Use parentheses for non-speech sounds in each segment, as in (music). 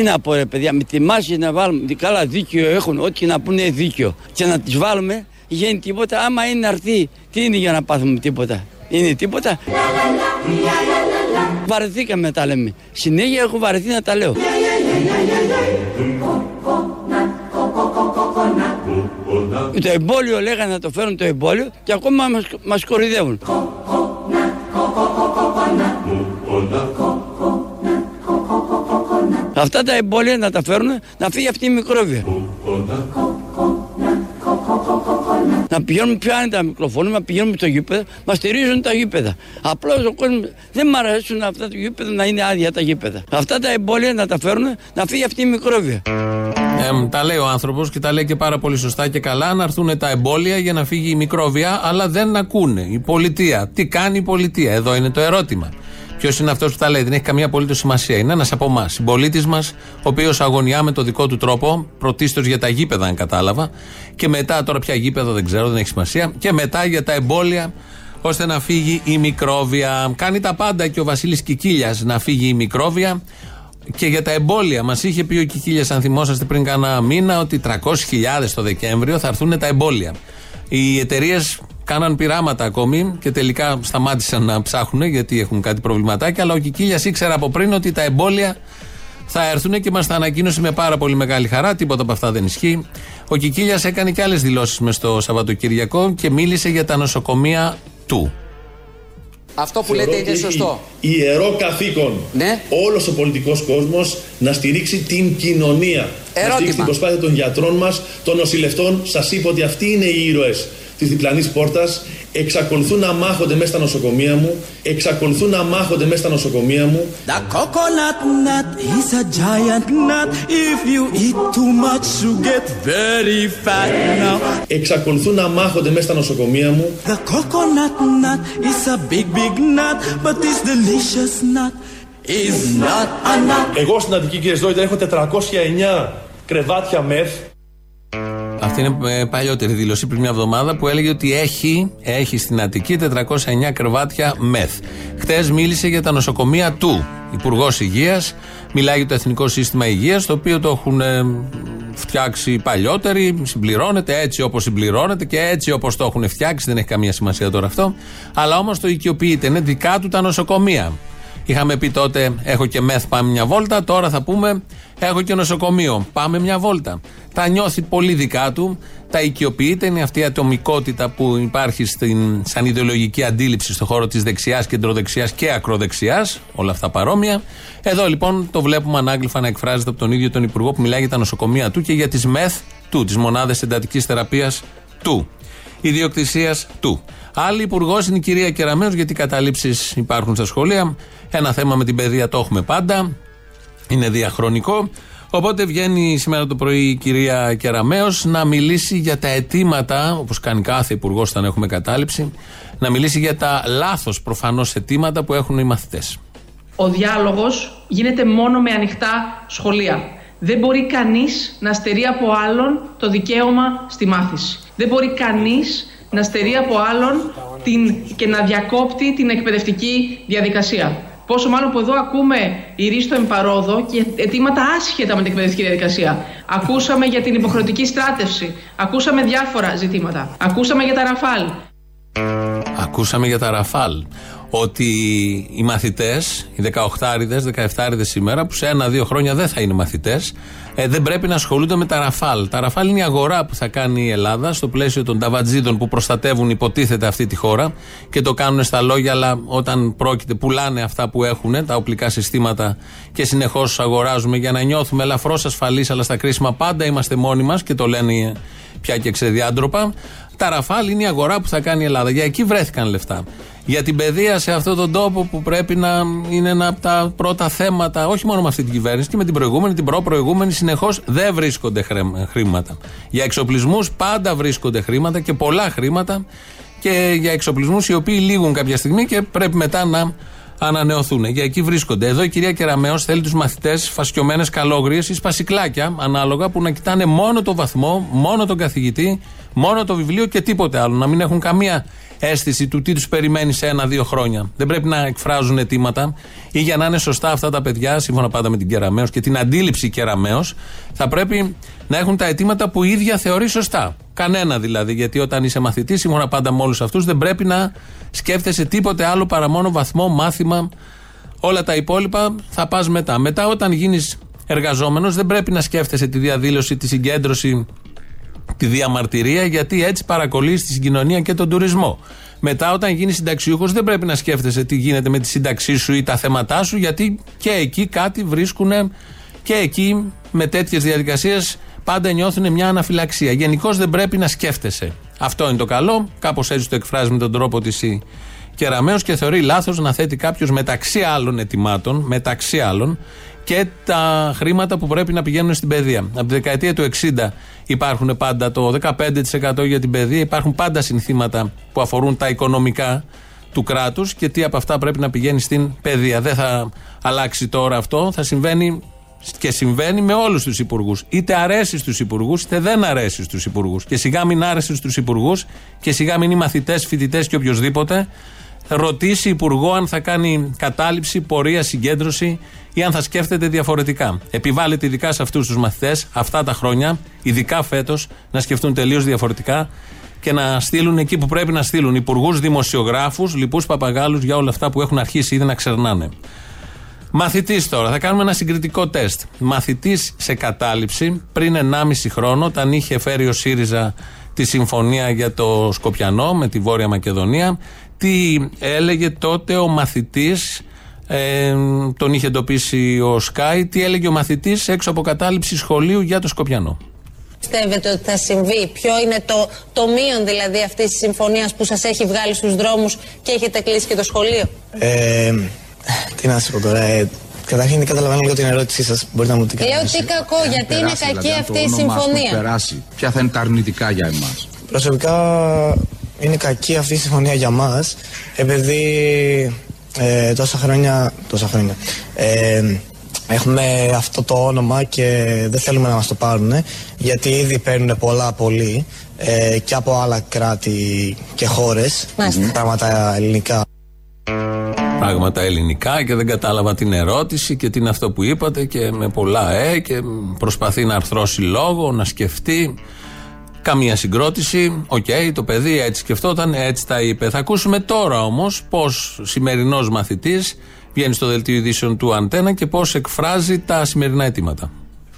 Τι να πω ρε παιδιά, με τη μάση να βάλουμε, καλά δίκιο έχουν, ό,τι να πούνε δίκιο. Και να τις βάλουμε, γίνει τίποτα, άμα είναι αρθεί, τι είναι για να πάθουμε τίποτα; Είναι τίποτα; Βαρεθήκαμε να τα λέμε. Συνέχεια έχω βαρεθεί να τα λέω. Το εμπόλιο λέγανε να το φέρουν το εμπόλιο και ακόμα μας, μας κορυδεύουν. Αυτά τα εμπόλια να τα φέρουν να φύγει αυτή η μικρόβια. Να πηγαίνουμε πιο άνετα μικροφόνου, να πηγαίνουμε στο γήπεδο, μα στηρίζουν τα γήπεδα. Απλώς ο κόσμος δεν μ' αρέσουν αυτά τα γήπεδα να είναι άδεια τα γήπεδα. Αυτά τα εμπόλια να τα φέρουν να φύγει αυτή η μικρόβια. Ε, τα λέει ο άνθρωπος και τα λέει και πάρα πολύ σωστά και καλά. Να έρθουν τα εμπόλια για να φύγει η μικρόβια, αλλά δεν ακούνε. Η πολιτεία. Τι κάνει η πολιτεία, εδώ είναι το ερώτημα. Ποιος είναι αυτός που τα λέει, δεν έχει καμία απολύτως σημασία. Είναι ένας από εμάς, συμπολίτης μας, ο οποίος αγωνιά με το δικό του τρόπο, πρωτίστως για τα γήπεδα, αν κατάλαβα, και μετά, τώρα πια γήπεδο δεν ξέρω, δεν έχει σημασία, και μετά για τα εμπόλια, ώστε να φύγει η μικρόβια. Κάνει τα πάντα και ο Βασίλης Κικίλιας να φύγει η μικρόβια. Και για τα εμπόλια, μας είχε πει ο Κικίλιας, αν θυμόσαστε πριν κάνα μήνα, ότι 300.000 το Δεκέμβριο θα έρθουν τα εμπόλια. Οι εταιρείες κάναν πειράματα ακόμη και τελικά σταμάτησαν να ψάχνουν γιατί έχουν κάτι προβληματάκια. Αλλά ο Κικίλιας ήξερε από πριν ότι τα εμπόλια θα έρθουν και μας τα ανακοίνωσε με πάρα πολύ μεγάλη χαρά. Τίποτα από αυτά δεν ισχύει. Ο Κικίλιας έκανε και άλλες δηλώσεις μες στο Σαββατοκυριακό και μίλησε για τα νοσοκομεία του. Αυτό που λέτε είναι σωστό. Ιερό καθήκον ναι. όλος ο πολιτικός κόσμος να στηρίξει την κοινωνία. Ερώτημα. Να στηρίξει την προσπάθεια των γιατρών μας, των νοσηλευτών. Σας είπα ότι αυτοί είναι οι ήρωες της διπλανής πόρτας εξακολουθούν να μάχονται μέσα στα νοσοκομεία μου, εξακολουθούν να μάχονται μέσα στα νοσοκομεία μου. The coconut nut is a giant nut. If you eat too much, you get very fat now. Εξακολουθούν να μάχονται μέσα στα νοσοκομεία μου. The coconut nut is a big, big nut, but this delicious nut is not a nut. Εγώ στην Αττική κύριε Ζόιτα έχω 409 κρεβάτια μεθ αυτή είναι ε, παλιότερη δήλωση πριν μια εβδομάδα που έλεγε ότι έχει, έχει στην Αττική 409 κρεβάτια μεθ. Χθε μίλησε για τα νοσοκομεία του. Υπουργός Υγείας, μιλάει για το Εθνικό Σύστημα Υγείας, το οποίο το έχουν ε, φτιάξει παλιότεροι, συμπληρώνεται έτσι όπως συμπληρώνεται και έτσι όπως το έχουν φτιάξει. Δεν έχει καμία σημασία τώρα αυτό. Αλλά όμως το οικειοποιείται. Είναι δικά του τα νοσοκομεία. Είχαμε πει τότε, έχω και μεθ, πάμε μια βόλτα. Τώρα θα πούμε, έχω και νοσοκομείο, πάμε μια βόλτα. Τα νιώθει πολύ δικά του, τα οικειοποιείται. Είναι αυτή η ατομικότητα που υπάρχει στην, σαν ιδεολογική αντίληψη στον χώρο της δεξιάς, κεντροδεξιάς και ακροδεξιάς. Όλα αυτά παρόμοια. Εδώ λοιπόν το βλέπουμε ανάγλυφα να εκφράζεται από τον ίδιο τον Υπουργό που μιλάει για τα νοσοκομεία του και για τις μεθ του, τις μονάδες εντατικής θεραπείας του. Ιδιοκτησίας του. Άλλη υπουργός είναι η κυρία Κεραμέως γιατί οι καταλήψεις υπάρχουν στα σχολεία. Ένα θέμα με την παιδεία το έχουμε πάντα. Είναι διαχρονικό. Οπότε βγαίνει σήμερα το πρωί η κυρία Κεραμέως να μιλήσει για τα αιτήματα, όπως κάνει κάθε υπουργός όταν έχουμε κατάληψη, να μιλήσει για τα λάθος προφανώς αιτήματα που έχουν οι μαθητές. Ο διάλογος γίνεται μόνο με ανοιχτά σχολεία. Δεν μπορεί κανείς να στερεί από άλλον το δικαίωμα στη μάθηση. Δεν μπορεί κανείς να στερεί από άλλον την, και να διακόπτει την εκπαιδευτική διαδικασία. Πόσο μάλλον που εδώ ακούμε η Ρίστο Εμπαρόδο και αιτήματα άσχετα με την εκπαιδευτική διαδικασία. Ακούσαμε για την υποχρεωτική στράτευση. Ακούσαμε διάφορα ζητήματα. Ακούσαμε για τα ραφάλ. Ακούσαμε για τα ραφάλ ότι οι μαθητές, οι 18άριδε, 17άριδε σήμερα, που σε ένα-δύο χρόνια δεν θα είναι μαθητές, ε, δεν πρέπει να ασχολούνται με τα ραφάλ. Τα ραφάλ είναι η αγορά που θα κάνει η Ελλάδα στο πλαίσιο των ταβατζίδων που προστατεύουν υποτίθεται αυτή τη χώρα και το κάνουν στα λόγια, αλλά όταν πρόκειται, πουλάνε αυτά που έχουν, τα οπλικά συστήματα και συνεχώς αγοράζουμε για να νιώθουμε ελαφρώς ασφαλείς, αλλά στα κρίσιμα πάντα είμαστε μόνοι μας και το λένε πια και ξεδιάντροπα. Τα ραφάλ είναι η αγορά που θα κάνει η Ελλάδα. Για εκεί βρέθηκαν λεφτά για την παιδεία σε αυτόν τον τόπο που πρέπει να είναι ένα από τα πρώτα θέματα, όχι μόνο με αυτή την κυβέρνηση και με την προηγούμενη, την προ-προηγούμενη, συνεχώς δεν βρίσκονται χρήματα. Για εξοπλισμούς πάντα βρίσκονται χρήματα και πολλά χρήματα και για εξοπλισμούς οι οποίοι λήγουν κάποια στιγμή και πρέπει μετά να ανανεωθούν. Για εκεί βρίσκονται. Εδώ η κυρία Κεραμέο θέλει τους μαθητές φασκιωμένες καλόγριες ή σπασικλάκια, ανάλογα, που να κοιτάνε μόνο το βαθμό, μόνο τον καθηγητή, μόνο το βιβλίο και τίποτε άλλο. Να μην έχουν καμία αίσθηση του τι τους περιμένει σε ένα-δύο χρόνια. Δεν πρέπει να εκφράζουν αιτήματα ή για να είναι σωστά αυτά τα παιδιά, σύμφωνα πάντα με την Κεραμαίο και την αντίληψη Κεραμαίο, θα πρέπει να έχουν τα αιτήματα που η ίδια θεωρεί σωστά. Κανένα δηλαδή, γιατί όταν είσαι μαθητής, σύμφωνα πάντα με όλους αυτούς, δεν πρέπει να σκέφτεσαι τίποτε άλλο παρά μόνο βαθμό, μάθημα. Όλα τα υπόλοιπα θα πας μετά. Μετά, όταν γίνεις εργαζόμενος, δεν πρέπει να σκέφτεσαι τη διαδήλωση, τη συγκέντρωση, τη διαμαρτυρία, γιατί έτσι παρακολουθεί τη συγκοινωνία και τον τουρισμό. Μετά, όταν γίνεις συνταξιούχος, δεν πρέπει να σκέφτεσαι τι γίνεται με τη σύνταξή σου ή τα θέματά σου, γιατί και εκεί κάτι βρίσκουν και εκεί με τέτοιες διαδικασίες πάντα νιώθουν μια αναφυλαξία. Γενικώς δεν πρέπει να σκέφτεσαι. Αυτό είναι το καλό. Κάπως έτσι το εκφράζεις με τον τρόπο της η Κεραμαίος και θεωρεί λάθος να θέτει κάποιος μεταξύ άλλων ετοιμάτων, μεταξύ άλλων, και τα χρήματα που πρέπει να πηγαίνουν στην παιδεία. Από τη δεκαετία του 60 υπάρχουν πάντα το 15% για την παιδεία, υπάρχουν πάντα συνθήματα που αφορούν τα οικονομικά του κράτους και τι από αυτά πρέπει να πηγαίνει στην παιδεία. Δεν θα αλλάξει τώρα αυτό, θα συμβαίνει και συμβαίνει με όλους τους υπουργούς. Είτε αρέσει στους υπουργούς, είτε δεν αρέσει στους υπουργούς. Και σιγά μην άρεσε στους υπουργούς και σιγά μην οι μαθητές, φοιτητές και οποιοδήποτε ρωτήσει υπουργό αν θα κάνει κατάληψη, πορεία, συγκέντρωση ή αν θα σκέφτεται διαφορετικά. Επιβάλλεται ειδικά σε αυτούς τους μαθητές αυτά τα χρόνια, ειδικά φέτος, να σκεφτούν τελείως διαφορετικά και να στείλουν εκεί που πρέπει να στείλουν υπουργούς, δημοσιογράφους, λοιπούς παπαγάλους για όλα αυτά που έχουν αρχίσει ήδη να ξερνάνε. Μαθητής τώρα, θα κάνουμε ένα συγκριτικό τεστ. Μαθητής σε κατάληψη πριν 1,5 χρόνο, όταν είχε φέρει ο ΣΥΡΙΖΑ τη συμφωνία για το Σκοπιανό με τη Βόρεια Μακεδονία, τι έλεγε τότε ο μαθητής, ε, τον είχε εντοπίσει ο Σκάι, τι έλεγε ο μαθητής έξω από κατάληψη σχολείου για το Σκοπιανό. Πιστεύετε ότι θα συμβεί, ποιο είναι το, το μείον δηλαδή αυτής της συμφωνίας που σας έχει βγάλει στους δρόμους και έχετε κλείσει και το σχολείο; Ε, τι να σα πω τώρα. Ε, καταρχήν δεν καταλαβαίνω λίγο την ερώτησή σας. Μπορείτε να μου την Λέω τι κακό, γιατί είναι κακή δηλαδή, αυτή η συμφωνία; Περάσει, ποια θα είναι τα αρνητικά για εμάς; Προσωπικά είναι κακή αυτή η συμφωνία για μας, επειδή ε, τόσα χρόνια. Τόσα χρόνια. Ε, έχουμε αυτό το όνομα και δεν θέλουμε να μας το πάρουν γιατί ήδη παίρνουν πολλά πολύ ε, και από άλλα κράτη και χώρες πράγματα ελληνικά Πράγματα ελληνικά και δεν κατάλαβα την ερώτηση και τι είναι αυτό που είπατε και με πολλά ε και προσπαθεί να αρθρώσει λόγο, να σκεφτεί. Καμία συγκρότηση. Οκ, το παιδί έτσι σκεφτόταν, έτσι τα είπε. Θα ακούσουμε τώρα όμως πώς σημερινός μαθητής βγαίνει στο δελτίο ειδήσεων του Αντένα και πώς εκφράζει τα σημερινά αιτήματα.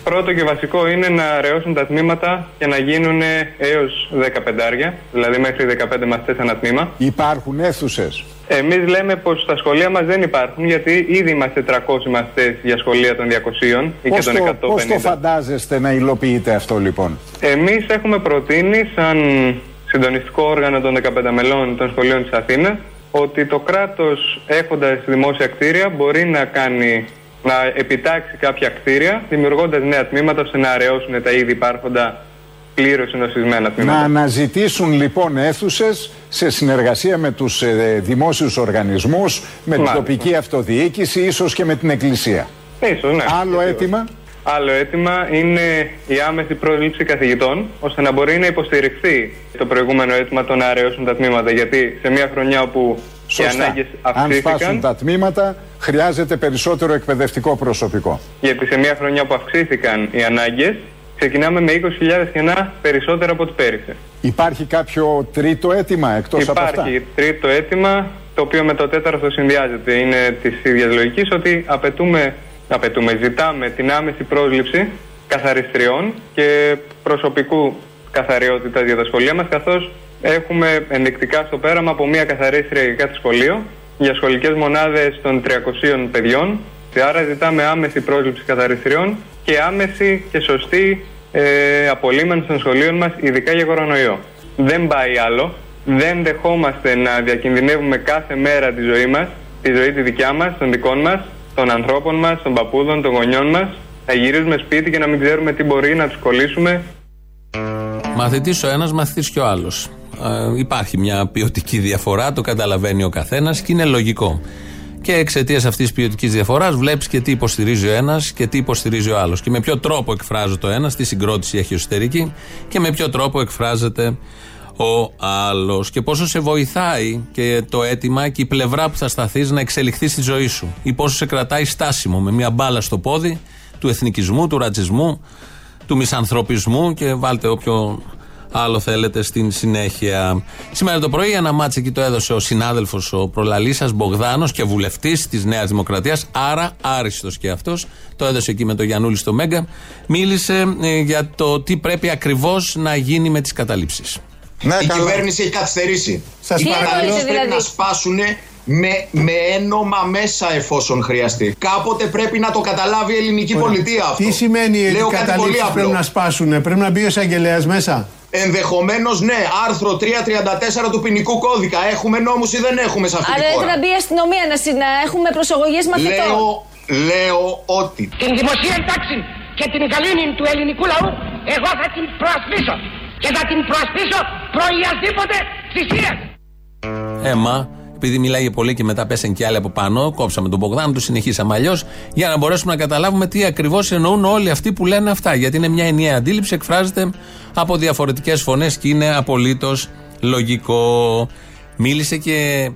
Πρώτο και βασικό είναι να αραιώσουν τα τμήματα και να γίνουν έως 15, δηλαδή μέχρι 15 μαθητές ένα τμήμα. Υπάρχουν αίθουσες. Εμείς λέμε πως στα σχολεία μας δεν υπάρχουν, γιατί ήδη είμαστε 300 μαθητές για σχολεία των 200 ή Πώς και των 150. το, πώς το φαντάζεστε να υλοποιείτε αυτό λοιπόν; Εμείς έχουμε προτείνει, σαν συντονιστικό όργανο των 15 μελών των σχολείων της Αθήνας, ότι το κράτος έχοντας δημόσια κτίρια μπορεί να κάνει να επιτάξει κάποια κτίρια, δημιουργώντας νέα τμήματα ώστε να αραιώσουν τα ήδη υπάρχοντα πλήρως συνοσισμένα τμήματα. Να αναζητήσουν λοιπόν αίθουσες σε συνεργασία με τους ε, δημόσιους οργανισμούς, με την Μάλιστα. τοπική αυτοδιοίκηση, ίσως και με την εκκλησία. Ίσως, ναι. Άλλο αίτημα; Άλλο αίτημα είναι η άμεση πρόσληψη καθηγητών, ώστε να μπορεί να υποστηριχθεί το προηγούμενο αίτημα το να αραιώσουν τα τμήματα. Γιατί σε μια χρονιά όπου οι Σωστά. ανάγκες Αν σπάσουν αυξήθηκαν, τα τμήματα, χρειάζεται περισσότερο εκπαιδευτικό προσωπικό. γιατί σε μια χρονιά που αυξήθηκαν οι ανάγκες, ξεκινάμε με 20.000 κενά περισσότερα από ό,τι πέρυσι. Υπάρχει κάποιο τρίτο αίτημα εκτός από αυτά; Υπάρχει τρίτο αίτημα, το οποίο με το τέταρτο συνδυάζεται. Είναι της ίδιας λογικής ότι απαιτούμε, απαιτούμε, ζητάμε την άμεση πρόσληψη καθαριστριών και προσωπικού καθαριότητας για τα σχολεία μας, καθώς έχουμε ενδεικτικά στο πέραμα από μία καθαρίστρια για κάθε σχολείο για σχολικές μονάδες των 300 παιδιών. Και άρα ζητάμε άμεση πρόσληψη καθαριστριών και άμεση και σωστή ε, απολύμανση των σχολείων μας, ειδικά για κορονοϊό. Δεν πάει άλλο. Δεν δεχόμαστε να διακινδυνεύουμε κάθε μέρα τη ζωή μας, τη ζωή τη δικιά μας, των δικών μας, των ανθρώπων μας, των παππούδων, των γονιών μας, να γυρίζουμε σπίτι και να μην ξέρουμε τι μπορεί να τους κολλήσουμε Μαθητής ο ένας, μαθητής και ο άλλος. Υπάρχει μια ποιοτική διαφορά, το καταλαβαίνει ο καθένας και είναι λογικό. Και εξαιτίας αυτής της ποιοτικής διαφοράς βλέπεις και τι υποστηρίζει ο ένας και τι υποστηρίζει ο άλλος. Και με ποιο τρόπο εκφράζεται ο ένας, τι συγκρότηση έχει εσωτερική και με ποιο τρόπο εκφράζεται ο άλλος. Και πόσο σε βοηθάει και το αίτημα και η πλευρά που θα σταθείς να εξελιχθεί στη ζωή σου. Ή πόσο σε κρατάει στάσιμο με μια μπάλα στο πόδι του εθνικισμού, του ρατσισμού, του μισανθρωπισμού και βάλτε όποιο άλλο θέλετε στην συνέχεια. Σήμερα το πρωί ένα μάτσε εκεί το έδωσε ο συνάδελφος ο προλαλής σας Μπογδάνος και βουλευτής της Νέας Δημοκρατίας, άρα άριστος και αυτός. Το έδωσε εκεί με τον Γιανούλη στο Μέγκα. Μίλησε ε, για το τι πρέπει ακριβώς να γίνει με τις καταλήψεις. Ναι, η κυβέρνηση έχει καθυστερήσει. Σας οι παρακαλώ. καταλήψεις πρέπει δηλαδή; να σπάσουν με, με ένομα μέσα εφόσον χρειαστεί. Κάποτε πρέπει να το καταλάβει η ελληνική πολιτεία αυτό. Τι σημαίνει ότι Λέω οι κάτι πολύ καταλήψεις απλό. πρέπει να σπάσουν, πρέπει να μπει ο εισαγγελέας μέσα; Ενδεχομένως ναι, άρθρο 334 του ποινικού κώδικα. Έχουμε νόμους ή δεν έχουμε σε αυτή Άρα τη πρέπει χώρα; να μπει η αστυνομία να, συ- να έχουμε προσαγωγές μαθητών. Λέω, λέω ότι Την δημοσία τάξη και την γαλήνη του ελληνικού λαού εγώ θα την προασπίσω και θα την προασπίσω προϊασδήποτε θυσία. Έμα, επειδή μιλάγε πολύ και μετά πέσαν και άλλοι από πάνω, κόψαμε τον Μπογδάνο, το συνεχίσαμε αλλιώς, για να μπορέσουμε να καταλάβουμε τι ακριβώς εννοούν όλοι αυτοί που λένε αυτά. Γιατί είναι μια ενιαία αντίληψη, εκφράζεται από διαφορετικές φωνές και είναι απολύτως λογικό. Μίλησε και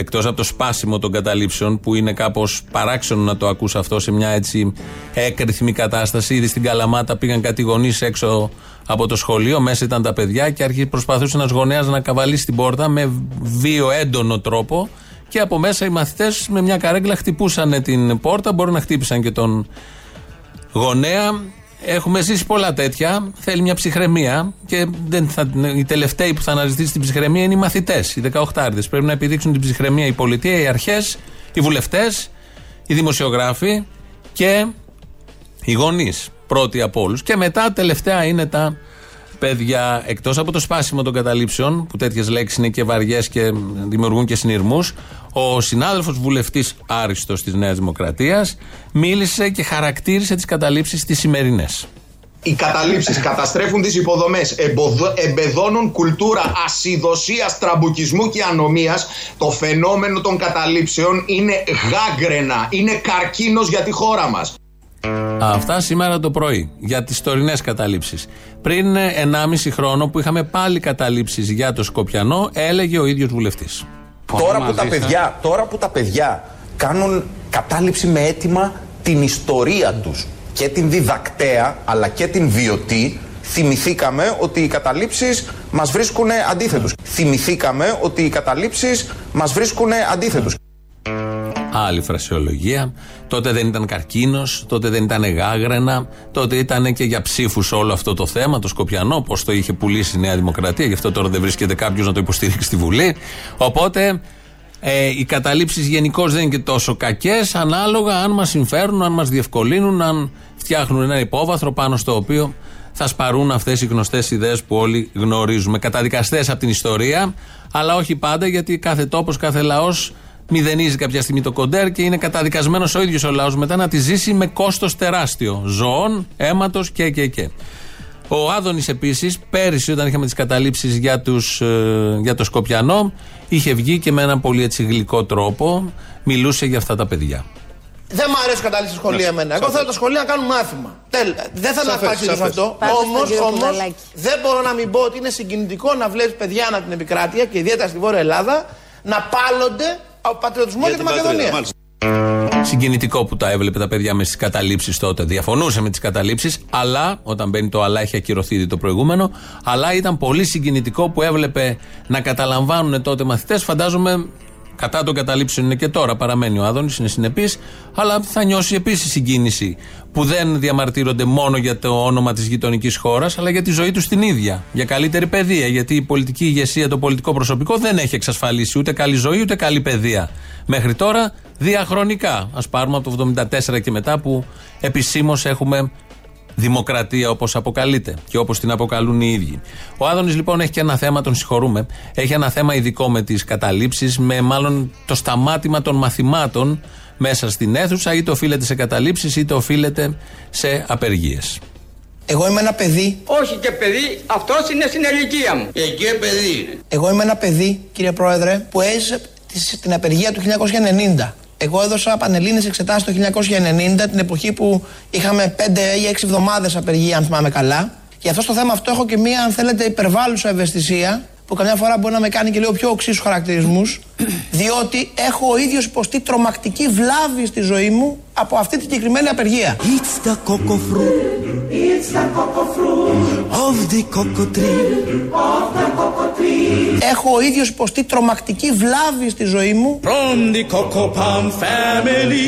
εκτός από το σπάσιμο των καταλήψεων, που είναι κάπως παράξενο να το ακούσει αυτό σε μια έτσι έκρηθμη κατάσταση. Ήδη στην Καλαμάτα πήγαν κάτι γονείς έξω από το σχολείο, μέσα ήταν τα παιδιά και άρχισε προσπαθούσε ένας γονέας να καβαλήσει την πόρτα με βίο έντονο τρόπο. Και από μέσα οι μαθητές με μια καρέγκλα χτυπούσαν την πόρτα. Μπορεί να χτύπησαν και τον γονέα. Έχουμε ζήσει πολλά τέτοια. Θέλει μια ψυχραιμία. Και δεν θα, οι τελευταίοι που θα αναζητήσει την ψυχραιμία είναι οι μαθητές, οι 18 Πρέπει να επιδείξουν την ψυχραιμία η πολιτεία, οι αρχές, οι βουλευτές, οι δημοσιογράφοι και οι γονείς. Πρώτοι από όλους. Και μετά τελευταία είναι τα παιδιά. Εκτός από το σπάσιμο των καταλήψεων, που τέτοιες λέξεις είναι και βαριές και δημιουργούν και συνειρμούς, ο συνάδελφος βουλευτής Άριστος της Νέας Δημοκρατίας μίλησε και χαρακτήρισε τις καταλήψεις τις σημερινές. οι καταλήψεις καταστρέφουν τις υποδομές, εμποδο- εμπεδώνουν κουλτούρα ασυδοσίας, τραμπουκισμού και ανομίας. Το φαινόμενο των καταλήψεων είναι γάγκρενα, είναι καρκίνος για τη χώρα μας. Αυτά σήμερα το πρωί για τις τωρινές καταλήψεις. Πριν 1,5 χρόνο που είχαμε πάλι καταλήψεις για το Σκοπιανό, έλεγε ο ίδιος βουλευτής. Τώρα που, τα παιδιά, τώρα που τα παιδιά κάνουν κατάληψη με αίτημα την ιστορία τους και την διδακτέα αλλά και την βιωτή θυμηθήκαμε ότι οι καταλήψεις μας βρίσκουν αντίθετους. Θυμηθήκαμε ότι οι καταλήψεις μας βρίσκουν αντίθετους. Άλλη φρασιολογία. Τότε δεν ήταν καρκίνος, τότε δεν ήταν γάγρενα, τότε ήταν και για ψήφους όλο αυτό το θέμα, το Σκοπιανό, πώς το είχε πουλήσει η Νέα Δημοκρατία. Γι' αυτό τώρα δεν βρίσκεται κάποιος να το υποστηρίξει στη Βουλή. Οπότε ε, οι καταλήψεις γενικώ δεν είναι και τόσο κακές, ανάλογα αν μας συμφέρουν, αν μας διευκολύνουν, αν φτιάχνουν ένα υπόβαθρο πάνω στο οποίο θα σπαρούν αυτές οι γνωστές ιδέες που όλοι γνωρίζουμε. Καταδικαστές από την ιστορία, αλλά όχι πάντα γιατί κάθε τόπος, κάθε λαός μηδενίζει κάποια στιγμή το κοντέρ και είναι καταδικασμένος ο ίδιος ο λαός μετά να τη ζήσει με κόστος τεράστιο. Ζωών, αίματος και, και, και. Ο Άδωνης επίσης, πέρυσι, όταν είχαμε τις καταλήψεις για, τους, ε, για το Σκοπιανό, είχε βγει και με έναν πολύ έτσι γλυκό τρόπο μιλούσε για αυτά τα παιδιά. Δεν μου αρέσει καταλήξει σχολεία εμένα. Εγώ θέλω τα σχολεία να κάνουν μάθημα. Τέλο. Δεν θέλω να Σαφές, παρεξηγήσω σαφές. αυτό. Πάτε στον Όμως, κύριο όμως, Κουδαλάκη. δεν μπορώ να μην πω ότι είναι συγκινητικό να βλέπεις παιδιά ανά την επικράτεια και ιδιαίτερα στη Βόρεια Ελλάδα να πάλονται από πατριωτισμός για, τη Μακεδονία. Συγκινητικό που τα έβλεπε τα παιδιά με στις καταλήψεις τότε. Διαφωνούσε με τις καταλήψεις, αλλά όταν μπαίνει το αλλά έχει ακυρωθεί ήδη το προηγούμενο. Αλλά ήταν πολύ συγκινητικό που έβλεπε να καταλαμβάνουν τότε μαθητές. Φαντάζομαι κατά των καταλήψεων είναι και τώρα. Παραμένει ο Άδωνης, είναι συνεπής. Αλλά θα νιώσει επίσης συγκίνηση που δεν διαμαρτύρονται μόνο για το όνομα της γειτονικής χώρας, αλλά για τη ζωή τους την ίδια. Για καλύτερη παιδεία. Γιατί η πολιτική ηγεσία, το πολιτικό προσωπικό δεν έχει εξασφαλίσει ούτε καλή ζωή ούτε καλή παιδεία. Μέχρι τώρα διαχρονικά. Α πάρουμε από το 1974 και μετά που επισήμως έχουμε δημοκρατία όπως αποκαλείται και όπως την αποκαλούν οι ίδιοι. Ο Άδωνης λοιπόν έχει και ένα θέμα, τον συγχωρούμε. Έχει ένα θέμα ειδικό με τις καταλήψεις, με μάλλον το σταμάτημα των μαθημάτων μέσα στην αίθουσα, είτε οφείλεται σε καταλήψεις είτε οφείλεται σε απεργίες. Εγώ είμαι ένα παιδί. Όχι και παιδί, αυτός είναι στην ηλικία μου. Εκεί παιδί είναι. Εγώ είμαι ένα παιδί, κύριε Πρόεδρε, που έζησε τη- την απεργία του 1990. Εγώ έδωσα πανελλήνιες εξετάσεις το 1990, την εποχή που είχαμε 5 ή 6 εβδομάδες απεργία, αν θυμάμαι καλά. Γι' αυτό στο θέμα αυτό έχω και μία, αν θέλετε, υπερβάλλουσα ευαισθησία, που καμιά φορά μπορεί να με κάνει και λίγο πιο οξύσου χαρακτηρισμούς, (clears throat) διότι έχω ο ίδιος υποστεί τρομακτική βλάβη στη ζωή μου από αυτή τη συγκεκριμένη απεργία. It's the cocoa fruit. It's the cocoa fruit of the cocoa tree. Of the cocoa tree. Έχω ο ίδιος υποστεί τρομακτική βλάβη στη ζωή μου. From the cocoa palm family.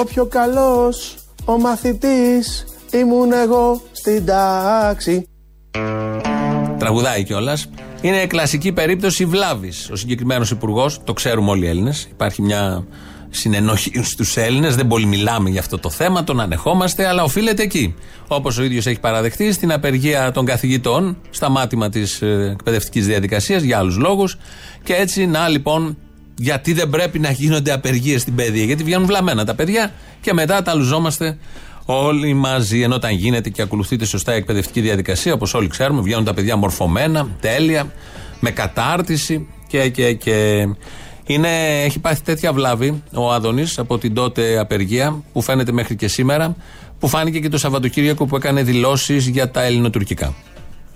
Ο πιο καλός, ο μαθητής, ήμουν εγώ στην τάξη. Τραγουδάει κιόλας. Είναι κλασική περίπτωση βλάβης. Ο συγκεκριμένος υπουργός, το ξέρουμε όλοι οι Έλληνες. Υπάρχει μια συνενόχη στους Έλληνες. Δεν πολύ μιλάμε για αυτό το θέμα, τον ανεχόμαστε, αλλά οφείλεται εκεί. Όπως ο ίδιος έχει παραδεχτεί στην απεργία των καθηγητών, σταμάτημα της εκπαιδευτικής διαδικασίας για άλλους λόγους. Και έτσι, να λοιπόν, γιατί δεν πρέπει να γίνονται απεργίες στην παιδεία. Γιατί βγαίνουν βλαμμένα τα παιδιά και μετά τα λουζόμαστε όλοι μαζί. Ενώ όταν γίνεται και ακολουθείται σωστά η εκπαιδευτική διαδικασία, όπως όλοι ξέρουμε, βγαίνουν τα παιδιά μορφωμένα, τέλεια, με κατάρτιση και. και, και. Είναι, έχει πάθει τέτοια βλάβη ο Άδωνης από την τότε απεργία που φαίνεται μέχρι και σήμερα, που φάνηκε και το Σαββατοκύριακο που έκανε δηλώσεις για τα ελληνοτουρκικά.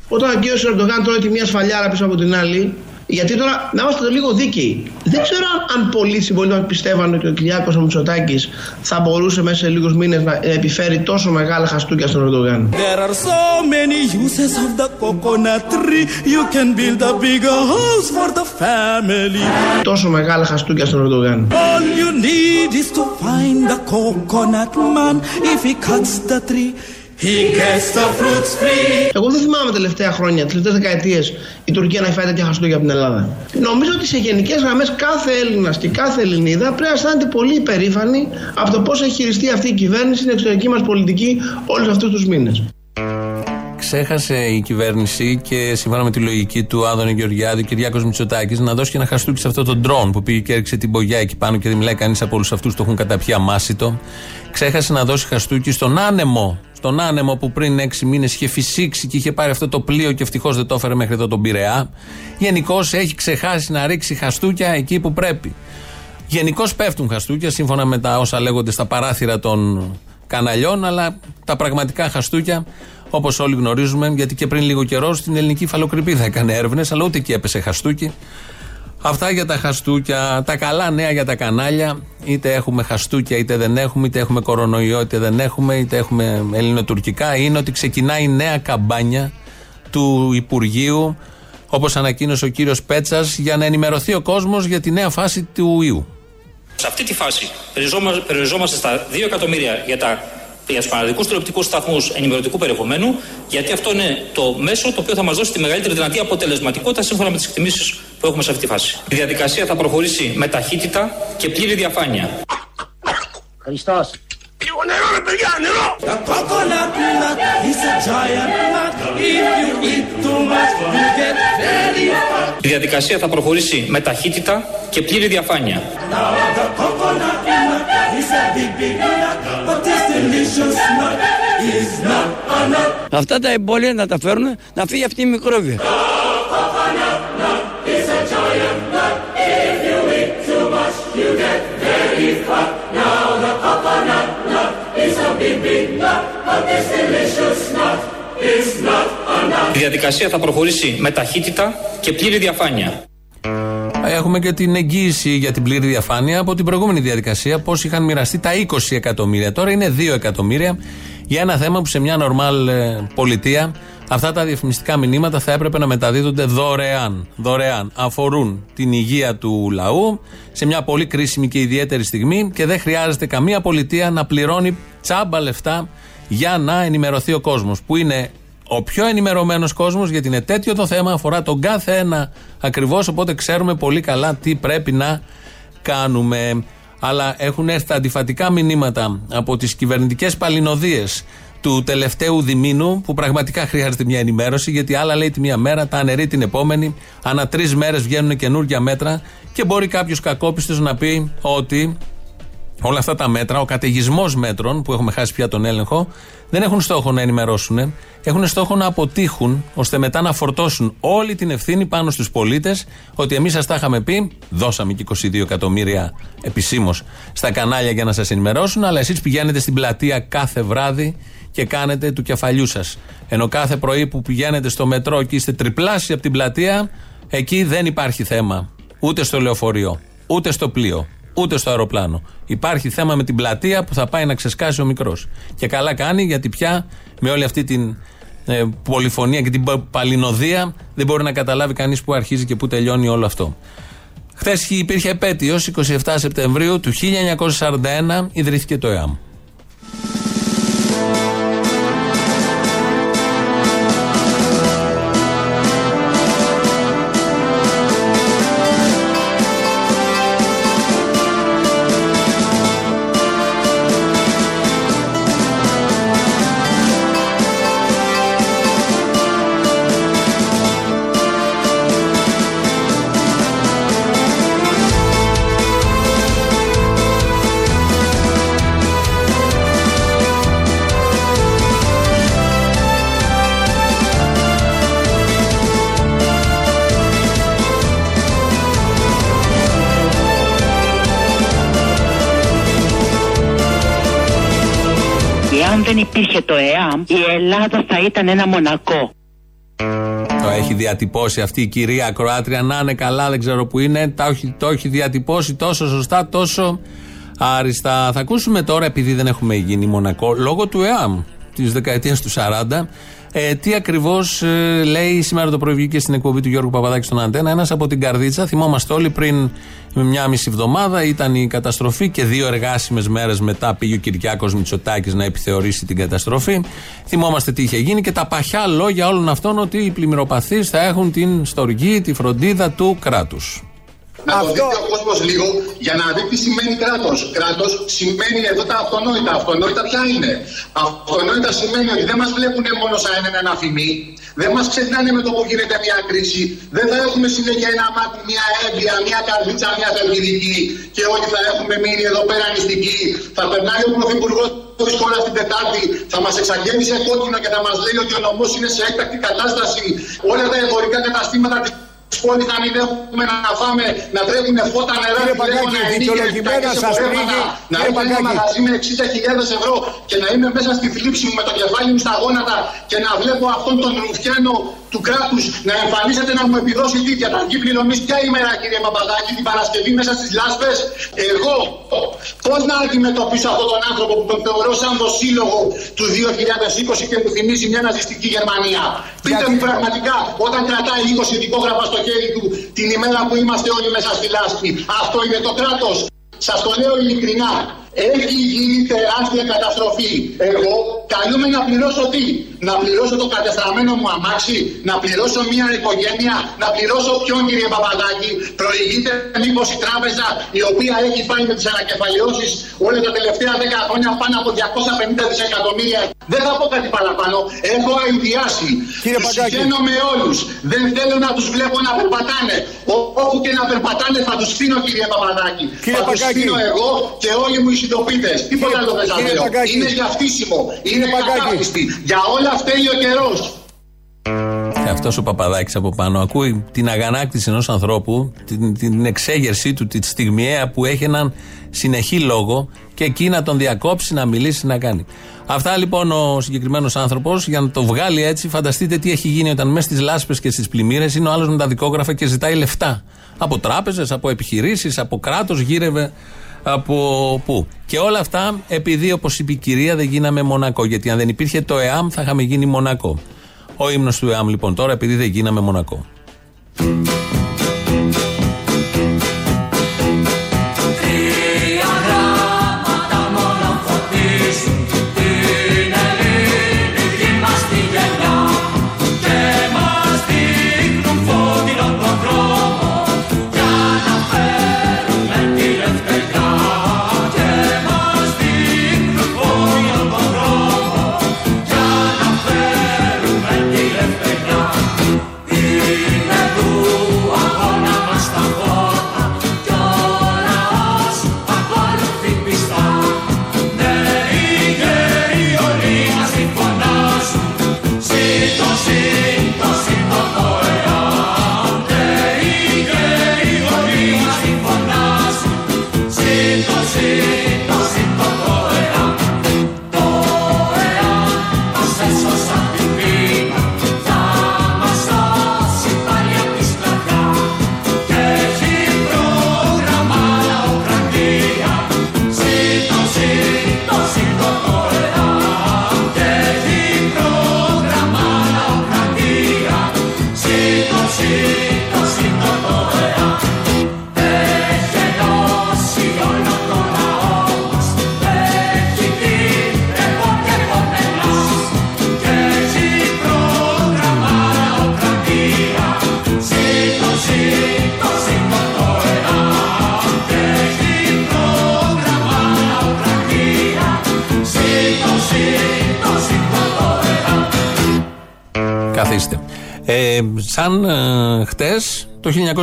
Όταν ο κ. Ερντογάν τρώει τη μία σφαλιάρα πίσω από την άλλη, γιατί τώρα να είμαστε λίγο δίκαιοι. Δεν ξέρω αν πολλοί συμπολίτε πιστεύαν ότι ο Κυριάκος ο Μητσοτάκη θα μπορούσε μέσα σε λίγους μήνες να επιφέρει τόσο μεγάλα χαστούκια στον Ερντογάν. There are so many uses of the coconut tree. You can build a bigger house for the family. Τόσο μεγάλα χαστούκια στον Ερντογάν. All you need is to find the coconut man. If he cuts the tree, he gets the fruits free. Εγώ δεν θυμάμαι τελευταία χρόνια, τελευταίες δεκαετίες, η Τουρκία να έχει φάει τέτοια χαστούκια από την Ελλάδα. Νομίζω ότι σε γενικές γραμμές κάθε Έλληνας και κάθε Ελληνίδα πρέπει να αισθάνεται πολύ υπερήφανη από το πώς έχει χειριστεί αυτή η κυβέρνηση την εξωτερική μας πολιτική όλους αυτούς τους μήνες. Ξέχασε η κυβέρνηση και σύμφωνα με τη λογική του Άδωνη Γεωργιάδη, ο Κυριάκος Μητσοτάκης, να δώσει και ένα χαστούκι σε αυτό το ντρόν που πήγε και έριξε την πογιά εκεί πάνω και δεν μιλάει κανείς από όλους αυτούς που το έχουν καταπιεί αμάσιτο. Ξέχασε να δώσει χαστούκι στον άνεμο. Στον άνεμο που πριν έξι μήνες είχε φυσήξει και είχε πάρει αυτό το πλοίο και ευτυχώς δεν το έφερε μέχρι εδώ τον Πειραιά. Γενικώς έχει ξεχάσει να ρίξει χαστούκια εκεί που πρέπει. Γενικώς πέφτουν χαστούκια σύμφωνα με τα όσα λέγονται στα παράθυρα των καναλιών, αλλά τα πραγματικά χαστούκια, όπως όλοι γνωρίζουμε, γιατί και πριν λίγο καιρό στην ελληνική φαλοκρηπή θα έκανε έρευνες, αλλά ούτε εκεί έπεσε χαστούκι. Αυτά για τα χαστούκια, τα καλά νέα για τα κανάλια. Είτε έχουμε χαστούκια, είτε δεν έχουμε, είτε έχουμε κορονοϊό, είτε δεν έχουμε, είτε έχουμε ελληνοτουρκικά. Είναι ότι ξεκινάει η νέα καμπάνια του Υπουργείου, όπως ανακοίνωσε ο κύριος Πέτσας, για να ενημερωθεί ο κόσμος για τη νέα φάση του ιού. Σε αυτή τη φάση περιοριζόμαστε, περιοριζόμαστε στα 2 εκατομμύρια για, τα, για τους πανελλαδικού τηλεοπτικούς σταθμούς ενημερωτικού περιεχομένου, γιατί αυτό είναι το μέσο το οποίο θα μας δώσει τη μεγαλύτερη δυνατή αποτελεσματικότητα σύμφωνα με τις εκτιμήσεις που έχουμε σε αυτή τη φάση. Η διαδικασία θα προχωρήσει με ταχύτητα και πλήρη διαφάνεια. Χριστός. Λίγο νερό ρε παιδιά, νερό! The coconut nut is a giant nut. If you eat too much, you get very fat. Η διαδικασία θα προχωρήσει με ταχύτητα και πλήρη διαφάνεια. Now the coconut nut is a big, big Αυτά τα εμπόδια να τα φέρουν να φύγει από τη μικρόβια. Η διαδικασία θα προχωρήσει με ταχύτητα και πλήρη διαφάνεια. Έχουμε και την εγγύηση για την πλήρη διαφάνεια από την προηγούμενη διαδικασία, πώς είχαν μοιραστεί τα 20 εκατομμύρια. Τώρα είναι 2 εκατομμύρια για ένα θέμα που σε μια νορμάλ ε, πολιτεία αυτά τα διαφημιστικά μηνύματα θα έπρεπε να μεταδίδονται δωρεάν. Δωρεάν. Αφορούν την υγεία του λαού σε μια πολύ κρίσιμη και ιδιαίτερη στιγμή και δεν χρειάζεται καμία πολιτεία να πληρώνει τσάμπα λεφτά για να ενημερωθεί ο κόσμος. Που είναι ο πιο ενημερωμένος κόσμος, γιατί είναι τέτοιο το θέμα, αφορά τον κάθε ένα ακριβώς. Οπότε ξέρουμε πολύ καλά τι πρέπει να κάνουμε. Αλλά έχουν έρθει τα αντιφατικά μηνύματα από τις κυβερνητικές παλινοδίες του τελευταίου διμήνου, που πραγματικά χρειάζεται μια ενημέρωση, γιατί άλλα λέει τη μία μέρα, τα αναιρεί την επόμενη. Ανά τρεις μέρες βγαίνουν καινούργια μέτρα και μπορεί κάποιος κακόπιστος να πει ότι όλα αυτά τα μέτρα, ο καταιγισμός μέτρων που έχουμε χάσει πια τον έλεγχο, δεν έχουν στόχο να ενημερώσουν, έχουν στόχο να αποτύχουν, ώστε μετά να φορτώσουν όλη την ευθύνη πάνω στους πολίτες ότι εμείς σας τα είχαμε πει, δώσαμε και 22 εκατομμύρια επισήμως στα κανάλια για να σας ενημερώσουν, αλλά εσείς πηγαίνετε στην πλατεία κάθε βράδυ και κάνετε του κεφαλιού σας. Ενώ κάθε πρωί που πηγαίνετε στο μετρό και είστε τριπλάσιοι από την πλατεία, εκεί δεν υπάρχει θέμα. Ούτε στο λεωφορείο, ούτε στο πλοίο, ούτε στο αεροπλάνο. Υπάρχει θέμα με την πλατεία που θα πάει να ξεσκάσει ο μικρός. Και καλά κάνει γιατί πια με όλη αυτή την ε, πολυφωνία και την πα- παλινοδία δεν μπορεί να καταλάβει κανείς πού αρχίζει και πού τελειώνει όλο αυτό. Χθες υπήρχε επέτειος, 27 Σεπτεμβρίου του 1941 ιδρύθηκε το ΕΑΜ. Εάν δεν υπήρχε το ΕΑΜ, η Ελλάδα θα ήταν ένα μονακό. Το έχει διατυπώσει αυτή η κυρία Ακροάτρια. Να είναι καλά, δεν ξέρω που είναι. Τα έχει, το έχει διατυπώσει τόσο σωστά, τόσο άριστα. Θα ακούσουμε τώρα, επειδή δεν έχουμε γίνει μονακό, λόγω του ΕΑΜ της δεκαετίας του 40, ε, τι ακριβώς λέει σήμερα το πρωί βγήκε στην εκπομπή του Γιώργου Παπαδάκη στον Αντένα. Ένας από την Καρδίτσα, θυμόμαστε όλοι πριν μια μισή εβδομάδα ήταν η καταστροφή και δύο εργάσιμες μέρες μετά πήγε ο Κυριάκος Μητσοτάκης να επιθεωρήσει την καταστροφή. Θυμόμαστε τι είχε γίνει και τα παχιά λόγια όλων αυτών ότι οι πλημμυροπαθείς θα έχουν την στοργή, τη φροντίδα του κράτους. Να το δείτε ο κόσμος λίγο για να δει τι σημαίνει κράτος. Κράτος σημαίνει εδώ τα αυτονόητα. Αυτονόητα ποια είναι; Αυτονόητα σημαίνει ότι δεν μας βλέπουν μόνο σαν ένα αφημί. Δεν μας ξεχνάνε με το που γίνεται μια κρίση. Δεν θα έχουμε συνέχεια ένα μάτι, μια έμπεια, μια καρδίτσα, μια θερμιδική και όλοι θα έχουμε μείνει εδώ πέρα νηστικοί. Θα περνάει ο πρωθυπουργός τη χώρα την Τετάρτη, θα μας εξαγγέλει σε κόκκινο και θα μας λέει ότι ο νομός είναι σε έκτακτη κατάσταση. Όλα τα εμπορικά καταστήματα τη πόλη να μην έχουμε να φάμε, να τρέχουν φώτα νερά, Κύριε Παγκάκη, δικαιολογημένα σας πνίγει. να Κύριε έχω ένα Παγκάκη. μαγαζί με 60.000 ευρώ και να είμαι μέσα στη θλίψη μου με το κεφάλι μου στα γόνατα και να βλέπω αυτόν τον ρουφιάνο του κράτους να εμφανίζεται να μου επιδώσει τι διαταρκή πληρωμή. Ποια ημέρα, κύριε Παπαδάκη, την Παρασκευή μέσα στις λάσπες; Εγώ πώς να αντιμετωπίσω αυτόν τον άνθρωπο που τον θεωρώ σαν το σύλλογο του 2020 και μου θυμίζει μια ναζιστική Γερμανία; Πείτε μου πραγματικά, όταν κρατάει 20 ειδικόγραφα στο χέρι του την ημέρα που είμαστε όλοι μέσα στη λάσπη, αυτό είναι το κράτος; Σας το λέω ειλικρινά. Έχει γίνει τεράστια καταστροφή. Εγώ καλούμε να πληρώσω τι; Να πληρώσω το κατεστραμμένο μου αμάξι, να πληρώσω μια οικογένεια, να πληρώσω ποιον κύριε Παπαδάκη. Προηγείται μήπως η τράπεζα η οποία έχει πάει με τις ανακεφαλαιώσεις όλα τα τελευταία 10 χρόνια πάνω από 250 δισεκατομμύρια. Δεν θα πω κάτι παραπάνω. Έχω αειδιάσει. Κύριε Τους Παγκάκη. συγχαίνω με όλους. Δεν θέλω να τους βλέπω να περπατάνε. Ό- Όπου και να περπατάνε θα τους στείλω κύριε Παπαδάκη. Κύριε θα τους Παγκάκη. στείλω εγώ και όλοι μου οι συντοπίτες. Τίποτα άλλο δεν σα κύριε λέω. Παγκάκη. Είναι για φτύσιμο. Είναι Παγκάκη. κατάπιστη. Για όλα φταίει ο καιρός. Και αυτός ο Παπαδάκης από πάνω ακούει την αγανάκτηση ενός ανθρώπου, την, την εξέγερσή του, τη στιγμιαία που έχει έναν συνεχή λόγο και εκεί να τον διακόψει, να μιλήσει, να κάνει. Αυτά λοιπόν ο συγκεκριμένος άνθρωπος, για να το βγάλει έτσι, φανταστείτε τι έχει γίνει όταν μέσα στις λάσπες και στις πλημμύρες είναι ο άλλος με τα δικόγραφα και ζητάει λεφτά. Από τράπεζες, από επιχειρήσεις, από κράτος, γύρευε από πού. Και όλα αυτά επειδή, όπως είπε η κυρία, δεν γίναμε Μονακό. Γιατί αν δεν υπήρχε το ΕΑΜ, θα είχαμε γίνει Μονακό. Ο ύμνος του ΕΑΜ λοιπόν τώρα, επειδή δεν γίναμε Μονακό.